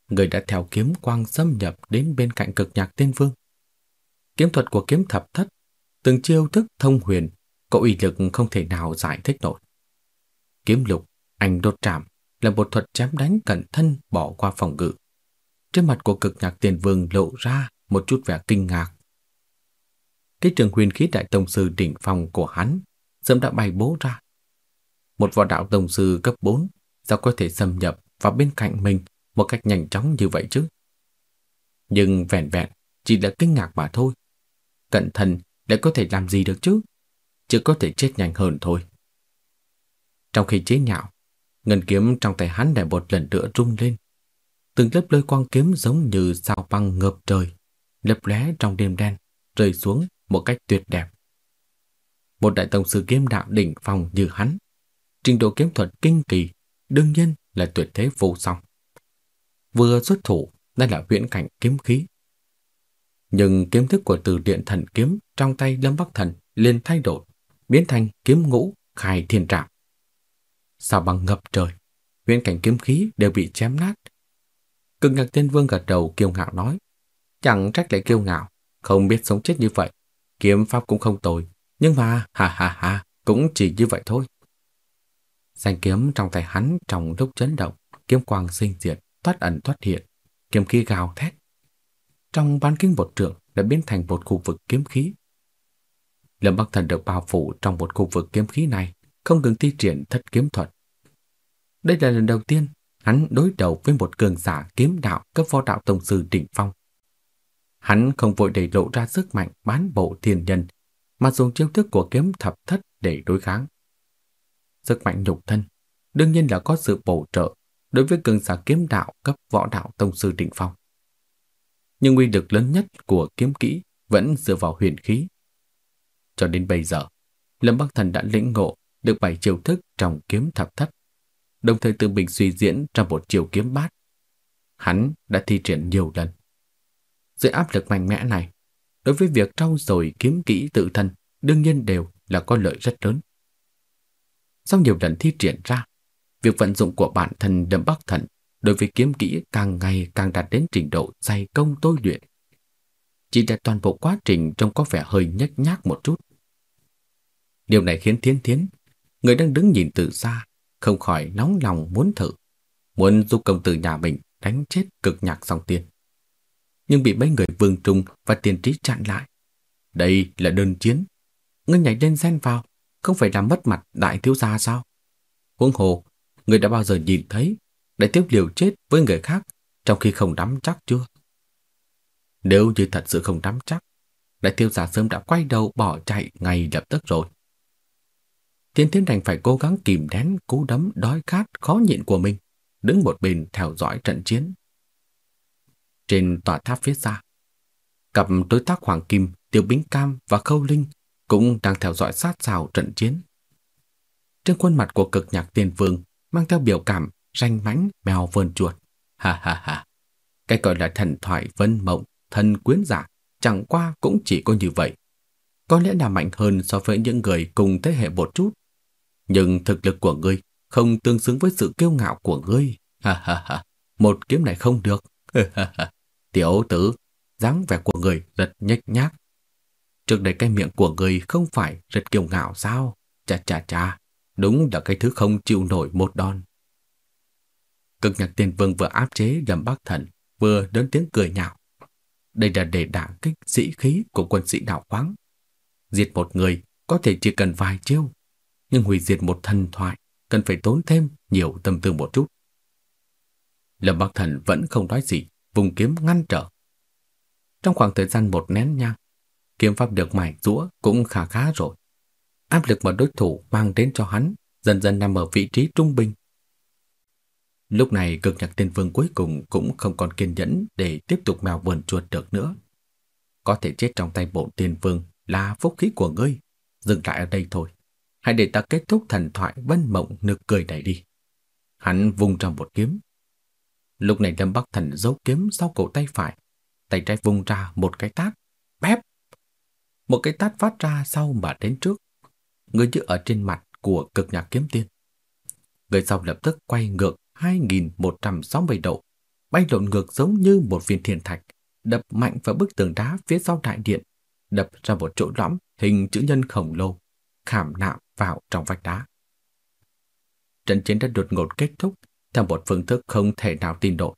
Người đã theo kiếm quang xâm nhập đến bên cạnh cực nhạc tiên vương. Kiếm thuật của kiếm thập thất, từng chiêu thức thông huyền, có uy lực không thể nào giải thích nổi. Kiếm lục, anh đột trảm là một thuật chém đánh cẩn thân bỏ qua phòng ngự. Trên mặt của cực nhạc tiền vương lộ ra một chút vẻ kinh ngạc. Cái trường huyền khí đại tông sư đỉnh phòng của hắn sớm đã bày bố ra. Một võ đạo tông sư cấp 4 sao có thể xâm nhập vào bên cạnh mình một cách nhanh chóng như vậy chứ? Nhưng vẹn vẹn chỉ là kinh ngạc mà thôi. Cẩn thận lại có thể làm gì được chứ? Chỉ có thể chết nhanh hơn thôi. Trong khi chế nhạo, ngân kiếm trong tay hắn lại một lần nữa rung lên. Từng lớp lôi quang kiếm giống như sao băng ngập trời, lấp lóe trong đêm đen, rơi xuống một cách tuyệt đẹp. Một đại tổng sư kiếm đạo đỉnh phong như hắn, trình độ kiếm thuật kinh kỳ, đương nhiên là tuyệt thế vô song. Vừa xuất thủ, đây là huyễn cảnh kiếm khí. Nhưng kiếm thức của từ điện thần kiếm trong tay Lâm Bắc Thần liền thay đổi, biến thành kiếm ngũ khai thiên trạm. Sao băng ngập trời, viên cảnh kiếm khí đều bị chém nát. Cực ngạc tiên vương gật đầu kiêu ngạo nói, chẳng trách lại kiêu ngạo, không biết sống chết như vậy. Kiếm pháp cũng không tồi, nhưng mà, ha ha ha, cũng chỉ như vậy thôi. Danh kiếm trong tay hắn trong lúc chấn động, kiếm quang sinh diệt, thoát ẩn thoát hiện, kiếm khí gào thét. Trong bán kính một trượng đã biến thành một khu vực kiếm khí. Lâm Bắc Thần được bao phủ trong một khu vực kiếm khí này, không ngừng thi triển thất kiếm thuật. Đây là lần đầu tiên hắn đối đầu với một cường giả kiếm đạo cấp võ đạo tổng sư đỉnh phong. Hắn không vội để lộ ra sức mạnh bán bộ thiên nhân, mà dùng chiêu thức của kiếm thập thất để đối kháng. Sức mạnh nhục thân, đương nhiên là có sự bổ trợ đối với cường giả kiếm đạo cấp võ đạo tông sư đỉnh phong. Nhưng uy lực lớn nhất của kiếm kỹ vẫn dựa vào huyền khí. Cho đến bây giờ, Lâm Bắc Thần đã lĩnh ngộ được bảy chiêu thức trong kiếm thập thất, đồng thời tự mình suy diễn trong một chiêu kiếm bát. Hắn đã thi triển nhiều lần. Dưới áp lực mạnh mẽ này, đối với việc trau dồi kiếm kỹ tự thân đương nhiên đều là có lợi rất lớn. Sau nhiều lần thi triển ra, việc vận dụng của bản thân Lâm bắc thần đối với kiếm kỹ càng ngày càng đạt đến trình độ dày công tôi luyện. Chỉ là toàn bộ quá trình trông có vẻ hơi nhếch nhác một chút. Điều này khiến Thiên Thiến, người đang đứng nhìn từ xa, không khỏi nóng lòng muốn thử, muốn giúp công tử nhà mình đánh chết cực nhạc song tiên. Nhưng bị mấy người vương trung và tiền trí chặn lại. Đây là đơn chiến. Ngươi nhảy lên xen vào, không phải làm mất mặt đại thiếu gia sao? Huống hồ, người đã bao giờ nhìn thấy đại tiếp liều chết với người khác trong khi không nắm chắc chưa? Nếu như thật sự không nắm chắc, đại thiếu gia sớm đã quay đầu bỏ chạy ngay lập tức rồi. Thiên Thiên đành phải cố gắng kìm nén cú đấm đói khát khó nhịn của mình, đứng một bên theo dõi trận chiến. Trên tòa tháp phía xa, cặp đối tác Hoàng Kim, Tiêu Bính Cam và Khâu Linh cũng đang theo dõi sát sao trận chiến. Trên khuôn mặt của cực nhạc tiên vương mang theo biểu cảm ranh mãnh mèo vờn chuột. Ha ha ha. Cái gọi là thần thoại vân mộng, thần quyến giả, chẳng qua cũng chỉ có như vậy. Có lẽ là mạnh hơn so với những người cùng thế hệ một chút. Nhưng thực lực của ngươi không tương xứng với sự kiêu ngạo của ngươi. Ha ha ha. Một kiếm này không được. Ha ha ha. Tiểu tử, dáng vẻ của người rất nhếch nhác. Trước đây cái miệng của người không phải rất kiêu ngạo sao? Chà chà chà, đúng là cái thứ không chịu nổi một đòn. Cực nhạc tiên vương vừa áp chế Lâm Bác Thần, vừa đến tiếng cười nhạo. Đây là để đả kích sĩ khí của quân sĩ đạo khoáng. Diệt một người có thể chỉ cần vài chiêu, nhưng hủy diệt một thần thoại cần phải tốn thêm nhiều tâm tư một chút. Lâm Bắc Thần vẫn không nói gì, vùng kiếm ngăn trở. Trong khoảng thời gian một nén nhang, kiếm pháp được mài rũa cũng khá khá rồi. Áp lực mà đối thủ mang đến cho hắn dần dần nằm ở vị trí trung bình. Lúc này cực nhạc tiên vương cuối cùng cũng không còn kiên nhẫn để tiếp tục mèo vườn chuột được nữa. Có thể chết trong tay bộ tiên vương là phúc khí của ngươi. Dừng lại ở đây thôi hãy để ta kết thúc thần thoại vân mộng nực cười này đi. Hắn vung ra một kiếm. Lúc này Lâm Bắc Thần giấu kiếm sau cổ tay phải, tay trái vung ra một cái tát, bép. Một cái tát phát ra sau mà đến trước, người chữ ở trên mặt của cực nhạc kiếm tiên. Người sau lập tức quay ngược 2160 độ, bay lộn ngược giống như một viên thiên thạch, đập mạnh vào bức tường đá phía sau đại điện, đập ra một chỗ lõm hình chữ nhân khổng lồ, khảm nạm vào trong vách đá. Trận chiến đã đột ngột kết thúc theo một phương thức không thể nào tin nổi.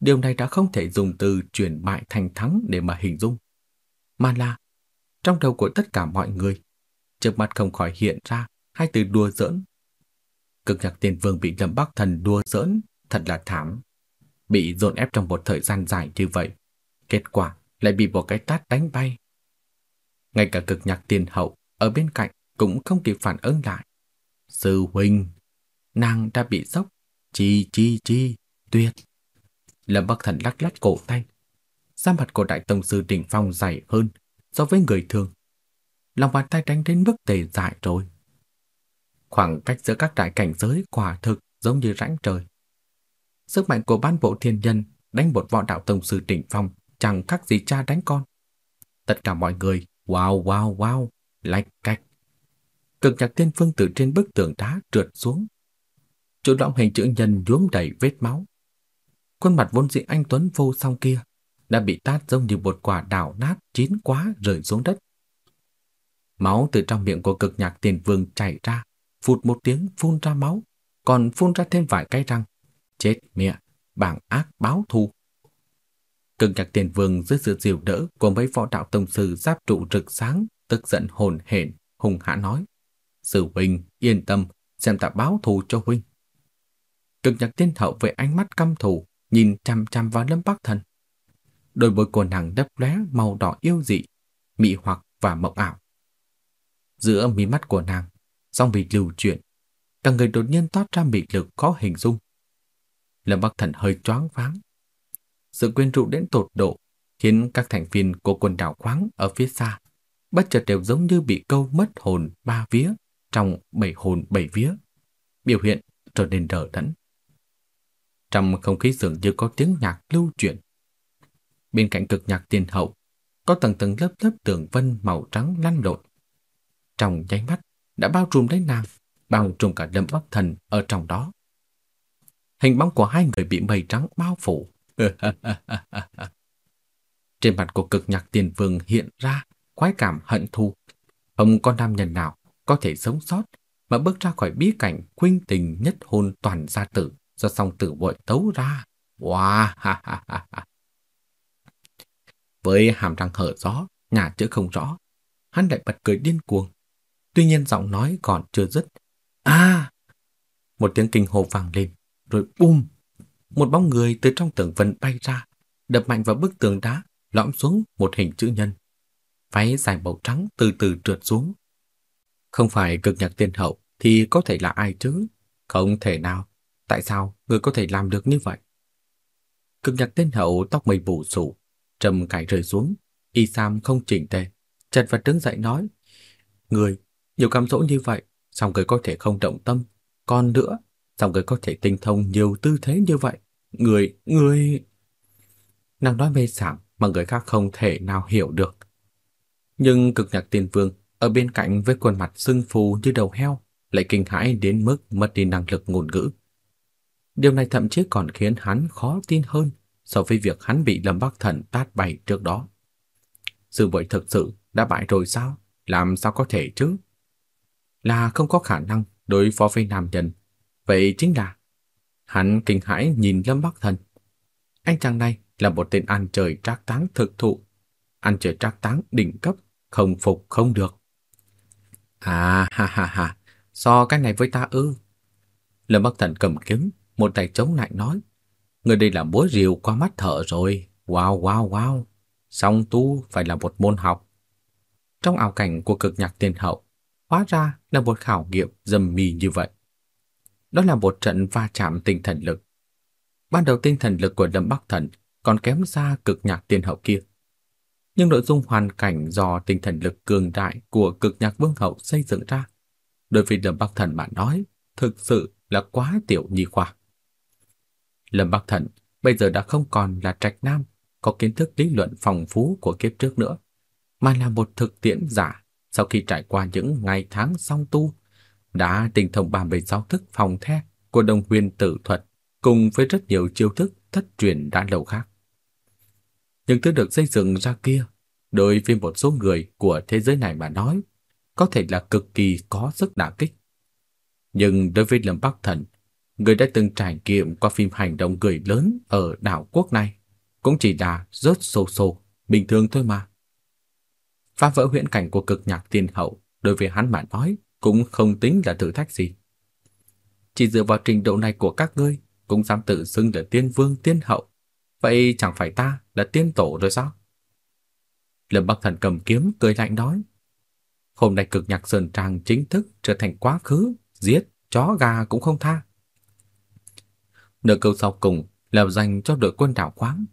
Điều này đã không thể dùng từ chuyển bại thành thắng để mà hình dung, mà là trong đầu của tất cả mọi người, trước mắt không khỏi hiện ra hai từ đùa giỡn. Cực nhạc tiền vương bị Lâm Bắc Thần đùa giỡn, thật là thảm. Bị dồn ép trong một thời gian dài như vậy, kết quả lại bị một cái tát đánh bay. Ngay cả cực nhạc tiền hậu ở bên cạnh cũng không kịp phản ứng lại. Sư huynh, nàng đã bị sốc, chi chi chi, tuyệt. Lâm Bắc Thần lắc lắc cổ tay. Da mặt của đại tông sư đỉnh phong dày hơn so với người thường. Lòng bàn tay đánh đến mức tề dại rồi. Khoảng cách giữa các đại cảnh giới quả thực giống như rãnh trời. Sức mạnh của ban bộ thiên nhân đánh một võ đạo tông sư đỉnh phong chẳng khác gì cha đánh con. Tất cả mọi người wow wow wow, lạch cạch. Cực nhạc tiên phương từ trên bức tường đá trượt xuống. Chỗ lõm hình chữ nhân nhuốm đầy vết máu. Khuôn mặt vốn dĩ anh Tuấn vô song kia đã bị tát giống như một quả đảo nát chín quá rơi xuống đất. Máu từ trong miệng của cực nhạc tiền vương chảy ra, phụt một tiếng phun ra máu, còn phun ra thêm vài cái răng. Chết mẹ, bảng ác báo thù. Cực nhạc tiền vương dưới sự dìu đỡ của mấy võ đạo tông sư giáp trụ rực sáng, tức giận hồn hển, hùng hã nói. Sư huynh, yên tâm, xem ta báo thù cho huynh. Cực nhạc tiên hậu với ánh mắt căm thù, nhìn chăm chăm vào lâm bắc thần. Đôi môi của nàng đấp lóe màu đỏ yêu dị, mị hoặc và mộng ảo. Giữa mí mắt của nàng, song bị lưu chuyển, cả người đột nhiên toát ra mị lực khó hình dung. Lâm Bắc Thần hơi choáng váng. Sự quyến rũ đến tột độ khiến các thành viên của quần đảo khoáng ở phía xa bất chợt đều giống như bị câu mất hồn ba vía trong bảy hồn bảy vía. Biểu hiện trở nên đờ đẫn. Trong không khí dường như có tiếng nhạc lưu chuyển. Bên cạnh cực nhạc tiền hậu, có tầng tầng lớp lớp tường vân màu trắng lăn lộn. Trong nháy mắt đã bao trùm lấy nàng, bao trùm cả Lâm Bắc Thần ở trong đó. Hình bóng của hai người bị mây trắng bao phủ. Trên mặt của cực nhạc tiền vương hiện ra khoái cảm hận thù. Không có nam nhân nào có thể sống sót mà bước ra khỏi bí cảnh khuynh tình nhất hôn toàn gia tử do song tử vội tấu ra. Wow! Ha, ha, ha, ha. Với hàm răng hở gió, nhà chữ không rõ, hắn lại bật cười điên cuồng. Tuy nhiên giọng nói còn chưa dứt. À! Một tiếng kinh hồ vang lên, rồi bum! Một bóng người từ trong tường vân bay ra, đập mạnh vào bức tường đá, lõm xuống một hình chữ nhân. Váy dài màu trắng từ từ trượt xuống. Không phải cực nhạc tiên hậu thì có thể là ai chứ? Không thể nào. Tại sao người có thể làm được như vậy? Cực nhạc tiên hậu tóc mây bù xù, trầm cải rơi xuống, y sam không chỉnh tề, chật vật đứng dậy nói: "Người, nhiều cảm dỗ như vậy, sao người có thể không động tâm? Còn nữa, sao người có thể tinh thông nhiều tư thế như vậy? Người, người..." Nàng nói mê sảng mà người khác không thể nào hiểu được. Nhưng cực nhạc tiên vương ở bên cạnh với khuôn mặt sưng phù như đầu heo, lại kinh hãi đến mức mất đi năng lực ngôn ngữ. Điều này thậm chí còn khiến hắn khó tin hơn so với việc hắn bị Lâm Bắc Thần tát bay trước đó. Sư muội thực sự đã bại rồi sao? Làm sao có thể chứ? Là không có khả năng đối phó với nam nhân. Vậy chính là hắn kinh hãi nhìn Lâm Bắc Thần. Anh chàng này là một tên ăn trời trác táng thực thụ, ăn trời trác táng đỉnh cấp, không phục không được. À ha ha ha, so cái này với ta ư? Lâm Bắc Thần cầm kiếm, một tay chống lại nói, người đây là búa rìu qua mắt thợ rồi. Wow wow wow, song tu phải là một môn học. Trong ảo cảnh của cực nhạc tiên hậu, hóa ra là một khảo nghiệm dầm mì như vậy. Đó là một trận va chạm tinh thần lực. Ban đầu tinh thần lực của Lâm Bắc Thần còn kém xa cực nhạc tiên hậu kia. Nhưng nội dung hoàn cảnh do tinh thần lực cường đại của cực nhạc vương hậu xây dựng ra đối với Lâm Bắc Thần mà nói, thực sự là quá tiểu nhi khoa. Lâm Bắc Thần bây giờ đã không còn là trạch nam có kiến thức lý luận phong phú của kiếp trước nữa, mà là một thực tiễn giả sau khi trải qua những ngày tháng song tu, đã tinh thông 36 thức phòng the của đồng huyền tử thuật cùng với rất nhiều chiêu thức thất truyền đã lâu khác. Những thứ được xây dựng ra kia, đối với một số người của thế giới này mà nói, có thể là cực kỳ có sức đả kích. Nhưng đối với Lâm Bắc Thần, người đã từng trải nghiệm qua phim hành động cười lớn ở đảo quốc này, cũng chỉ là rớt sô sô, bình thường thôi mà. Phá vỡ huyễn cảnh của cực nhạc tiên hậu, đối với hắn mà nói, cũng không tính là thử thách gì. Chỉ dựa vào trình độ này của các ngươi, cũng dám tự xưng là tiên vương tiên hậu. Vậy chẳng phải ta là tiên tổ rồi sao? Lâm Bắc Thần cầm kiếm cười lạnh nói. Hôm nay cực nhạc sơn trang chính thức trở thành quá khứ, giết chó gà cũng không tha. Nửa câu sau cùng là dành cho đội quân đảo khoáng.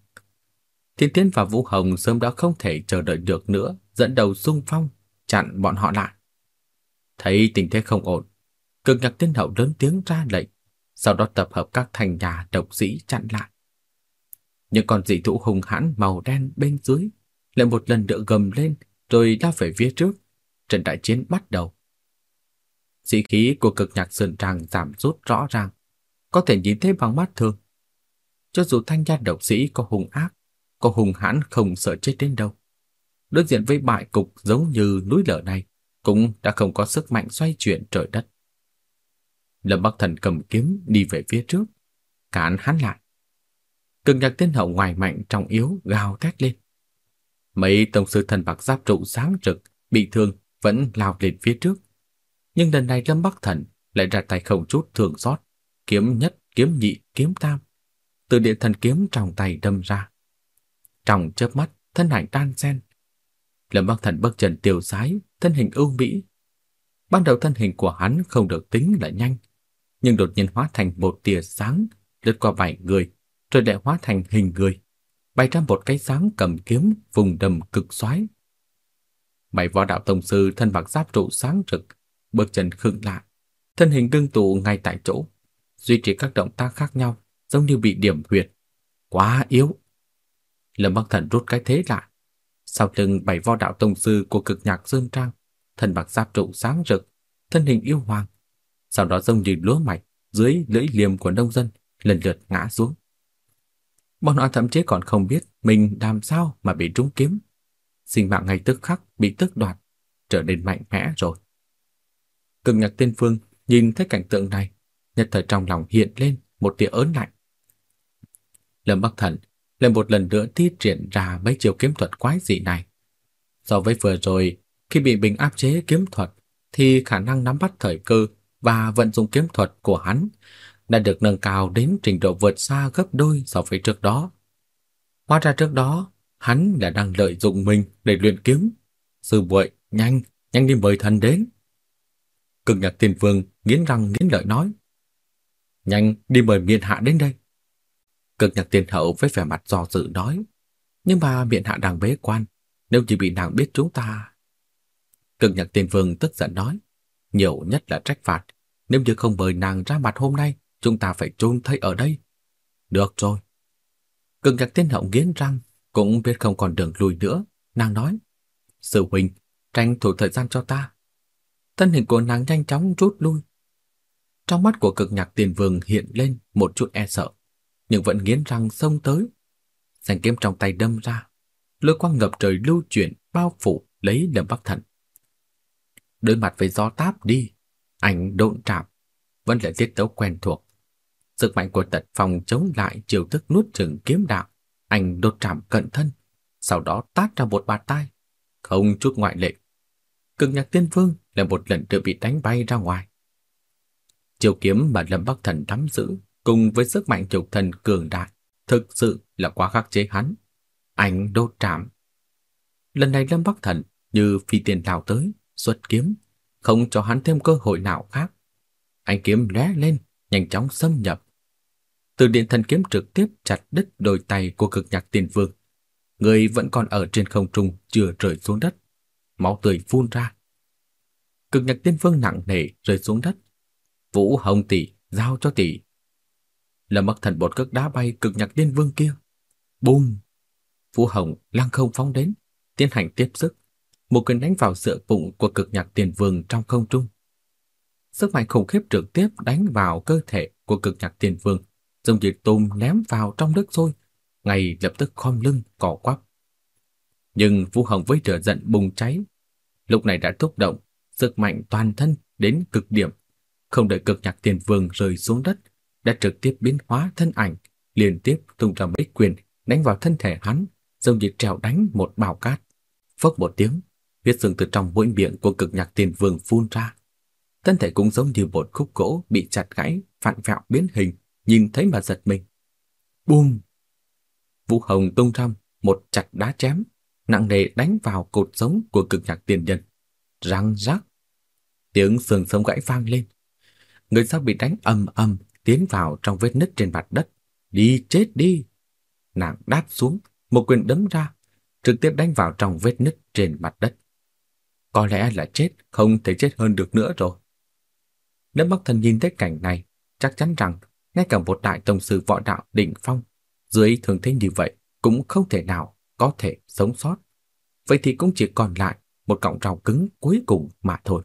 Thiên Tiến và Vũ Hồng sớm đã không thể chờ đợi được nữa, dẫn đầu xung phong, chặn bọn họ lại. Thấy tình thế không ổn, cực nhạc tiên hậu lớn tiếng ra lệnh, sau đó tập hợp các thành nhà độc sĩ chặn lại. Những con dị thú hùng hãn màu đen bên dưới lại một lần nữa gầm lên rồi lao về phía trước. Trận đại chiến bắt đầu. Sĩ khí của cực nhạc sơn trang giảm rút rõ ràng, có thể nhìn thấy bằng mắt thường. Cho dù thanh gia độc sĩ có hung ác, có hùng hãn không sợ chết đến đâu. Đối diện với bại cục giống như núi lở này, cũng đã không có sức mạnh xoay chuyển trời đất. Lâm Bắc Thần cầm kiếm đi về phía trước, cản hắn lại. Cực nhạc tiên hậu ngoài mạnh trong yếu gào thét lên. Mấy tổng sư thần bạc giáp trụ sáng rực, bị thương vẫn lao lên phía trước. Nhưng lần này Lâm Bắc Thần lại ra tay không chút thường xót, kiếm nhất, kiếm nhị, kiếm tam. Từ điện thần kiếm trong tay đâm ra. Trong chớp mắt, thân ảnh đan sen Lâm Bắc Thần bước chân tiêu sái, thân hình ưu mỹ. Ban đầu thân hình của hắn không được tính là nhanh, nhưng đột nhiên hóa thành một tia sáng lướt qua vài người, rồi lại hóa thành hình người, bày ra một cái sáng cầm kiếm vùng đầm cực xoáy. Bảy võ đạo tông sư thân mặc giáp trụ sáng rực, bước chân khựng lại, thân hình ngưng tụ ngay tại chỗ, duy trì các động tác khác nhau, giống như bị điểm huyệt. Quá yếu. Lâm Bắc Thần rút cái thế lại. Sau lưng bảy võ đạo tông sư của cực nhạc dương trang, thân mặc giáp trụ sáng rực, thân hình yêu hoàng, sau đó giống như lúa mạch dưới lưỡi liềm của nông dân lần lượt ngã xuống. Bọn họ thậm chí còn không biết mình làm sao mà bị trúng kiếm. Sinh mạng ngay tức khắc bị tức đoạt, trở nên mạnh mẽ rồi. Cực nhạc tiên phương nhìn thấy cảnh tượng này, nhất thời trong lòng hiện lên một tia ớn lạnh. Lâm Bắc Thần lại một lần nữa thi triển ra mấy chiêu kiếm thuật quái dị này. So với vừa rồi, khi bị bình áp chế kiếm thuật, thì khả năng nắm bắt thời cơ và vận dụng kiếm thuật của hắn đã được nâng cao đến trình độ vượt xa gấp đôi so với trước đó. Hóa ra trước đó, hắn là đang lợi dụng mình để luyện kiếm. Sư muội, nhanh, nhanh đi mời thần đến. Cực nhạc tiền vương nghiến răng nghiến lợi nói. Nhanh đi mời miện hạ đến đây. Cực nhạc tiền hậu với vẻ mặt do dự nói. Nhưng mà miện hạ đang bế quan, nếu chỉ bị nàng biết chúng ta... Cực nhạc tiền vương tức giận nói. Nhiều nhất là trách phạt, nếu như không mời nàng ra mặt hôm nay, chúng ta phải chôn thấy ở đây. Được rồi. Cực nhạc tiên hậu nghiến răng, cũng biết không còn đường lùi nữa. Nàng nói, Sư huynh, tranh thủ thời gian cho ta. Thân hình của nàng nhanh chóng rút lui. Trong mắt của cực nhạc tiền vương hiện lên một chút e sợ, nhưng vẫn nghiến răng xông tới. Danh kiếm trong tay đâm ra, lôi quang ngập trời lưu chuyển bao phủ lấy Lâm Bắc Thần. Đối mặt với gió táp đi, ảnh độn trạm, vẫn là tiết tấu quen thuộc. Sức mạnh của tật phòng chống lại chiều thức nuốt chừng kiếm đạo, anh đột trạm cận thân, sau đó tát ra một bạt tay, không chút ngoại lệ. Cực nhạc tiên vương là một lần nữa bị đánh bay ra ngoài. Chiều kiếm mà Lâm Bắc Thần nắm giữ cùng với sức mạnh trục thần cường đại thực sự là quá khắc chế hắn. Anh đột trạm. Lần này Lâm Bắc Thần như phi tiền lao tới, xuất kiếm, không cho hắn thêm cơ hội nào khác. Anh kiếm lóe lên, nhanh chóng xâm nhập. Từ điện thần kiếm trực tiếp chặt đứt đôi tay của cực nhạc tiên vương. Người vẫn còn ở trên không trung chưa rơi xuống đất. Máu tươi phun ra. Cực nhạc tiên vương nặng nề rơi xuống đất. Vũ Hồng tỷ, giao cho tỷ. Lâm Bắc Thần bột cước đá bay cực nhạc tiên vương kia. Bùm! Vũ Hồng lăng không phóng đến, tiến hành tiếp sức. Một quyền đánh vào giữa bụng của cực nhạc tiền vương trong không trung. Sức mạnh khủng khiếp trực tiếp đánh vào cơ thể của cực nhạc tiền vương, giống Dịch tôm ném vào trong nước sôi, ngay lập tức khom lưng cỏ quắp. Nhưng Vũ Hồng với lửa giận bùng cháy, lúc này đã thúc động sức mạnh toàn thân đến cực điểm, không đợi cực nhạc tiền vương rơi xuống đất, đã trực tiếp biến hóa thân ảnh, liên tiếp tung ra mấy quyền đánh vào thân thể hắn, giống Dịch trèo đánh một bào cát. Phốc một tiếng, huyết sương từ trong mũi miệng của cực nhạc tiền vương phun ra. Thân thể cũng giống như một khúc gỗ bị chặt gãy, vặn vẹo biến hình, nhìn thấy mà giật mình. Bùm! Vũ Hồng tung trong một chặt đá chém, nặng nề đánh vào cột sống của cực nhạc tiền nhân. Răng rắc! Tiếng xương sống gãy vang lên. Người sau bị đánh ầm ầm tiến vào trong vết nứt trên mặt đất. Đi chết đi! Nàng đáp xuống, một quyền đấm ra, trực tiếp đánh vào trong vết nứt trên mặt đất. Có lẽ là chết, không thể chết hơn được nữa rồi. Nếu Bắc Thần nhìn thấy cảnh này, chắc chắn rằng ngay cả một đại tông sư võ đạo đỉnh phong, dưới thường thế như vậy cũng không thể nào có thể sống sót. Vậy thì cũng chỉ còn lại một cọng rau cứng cuối cùng mà thôi.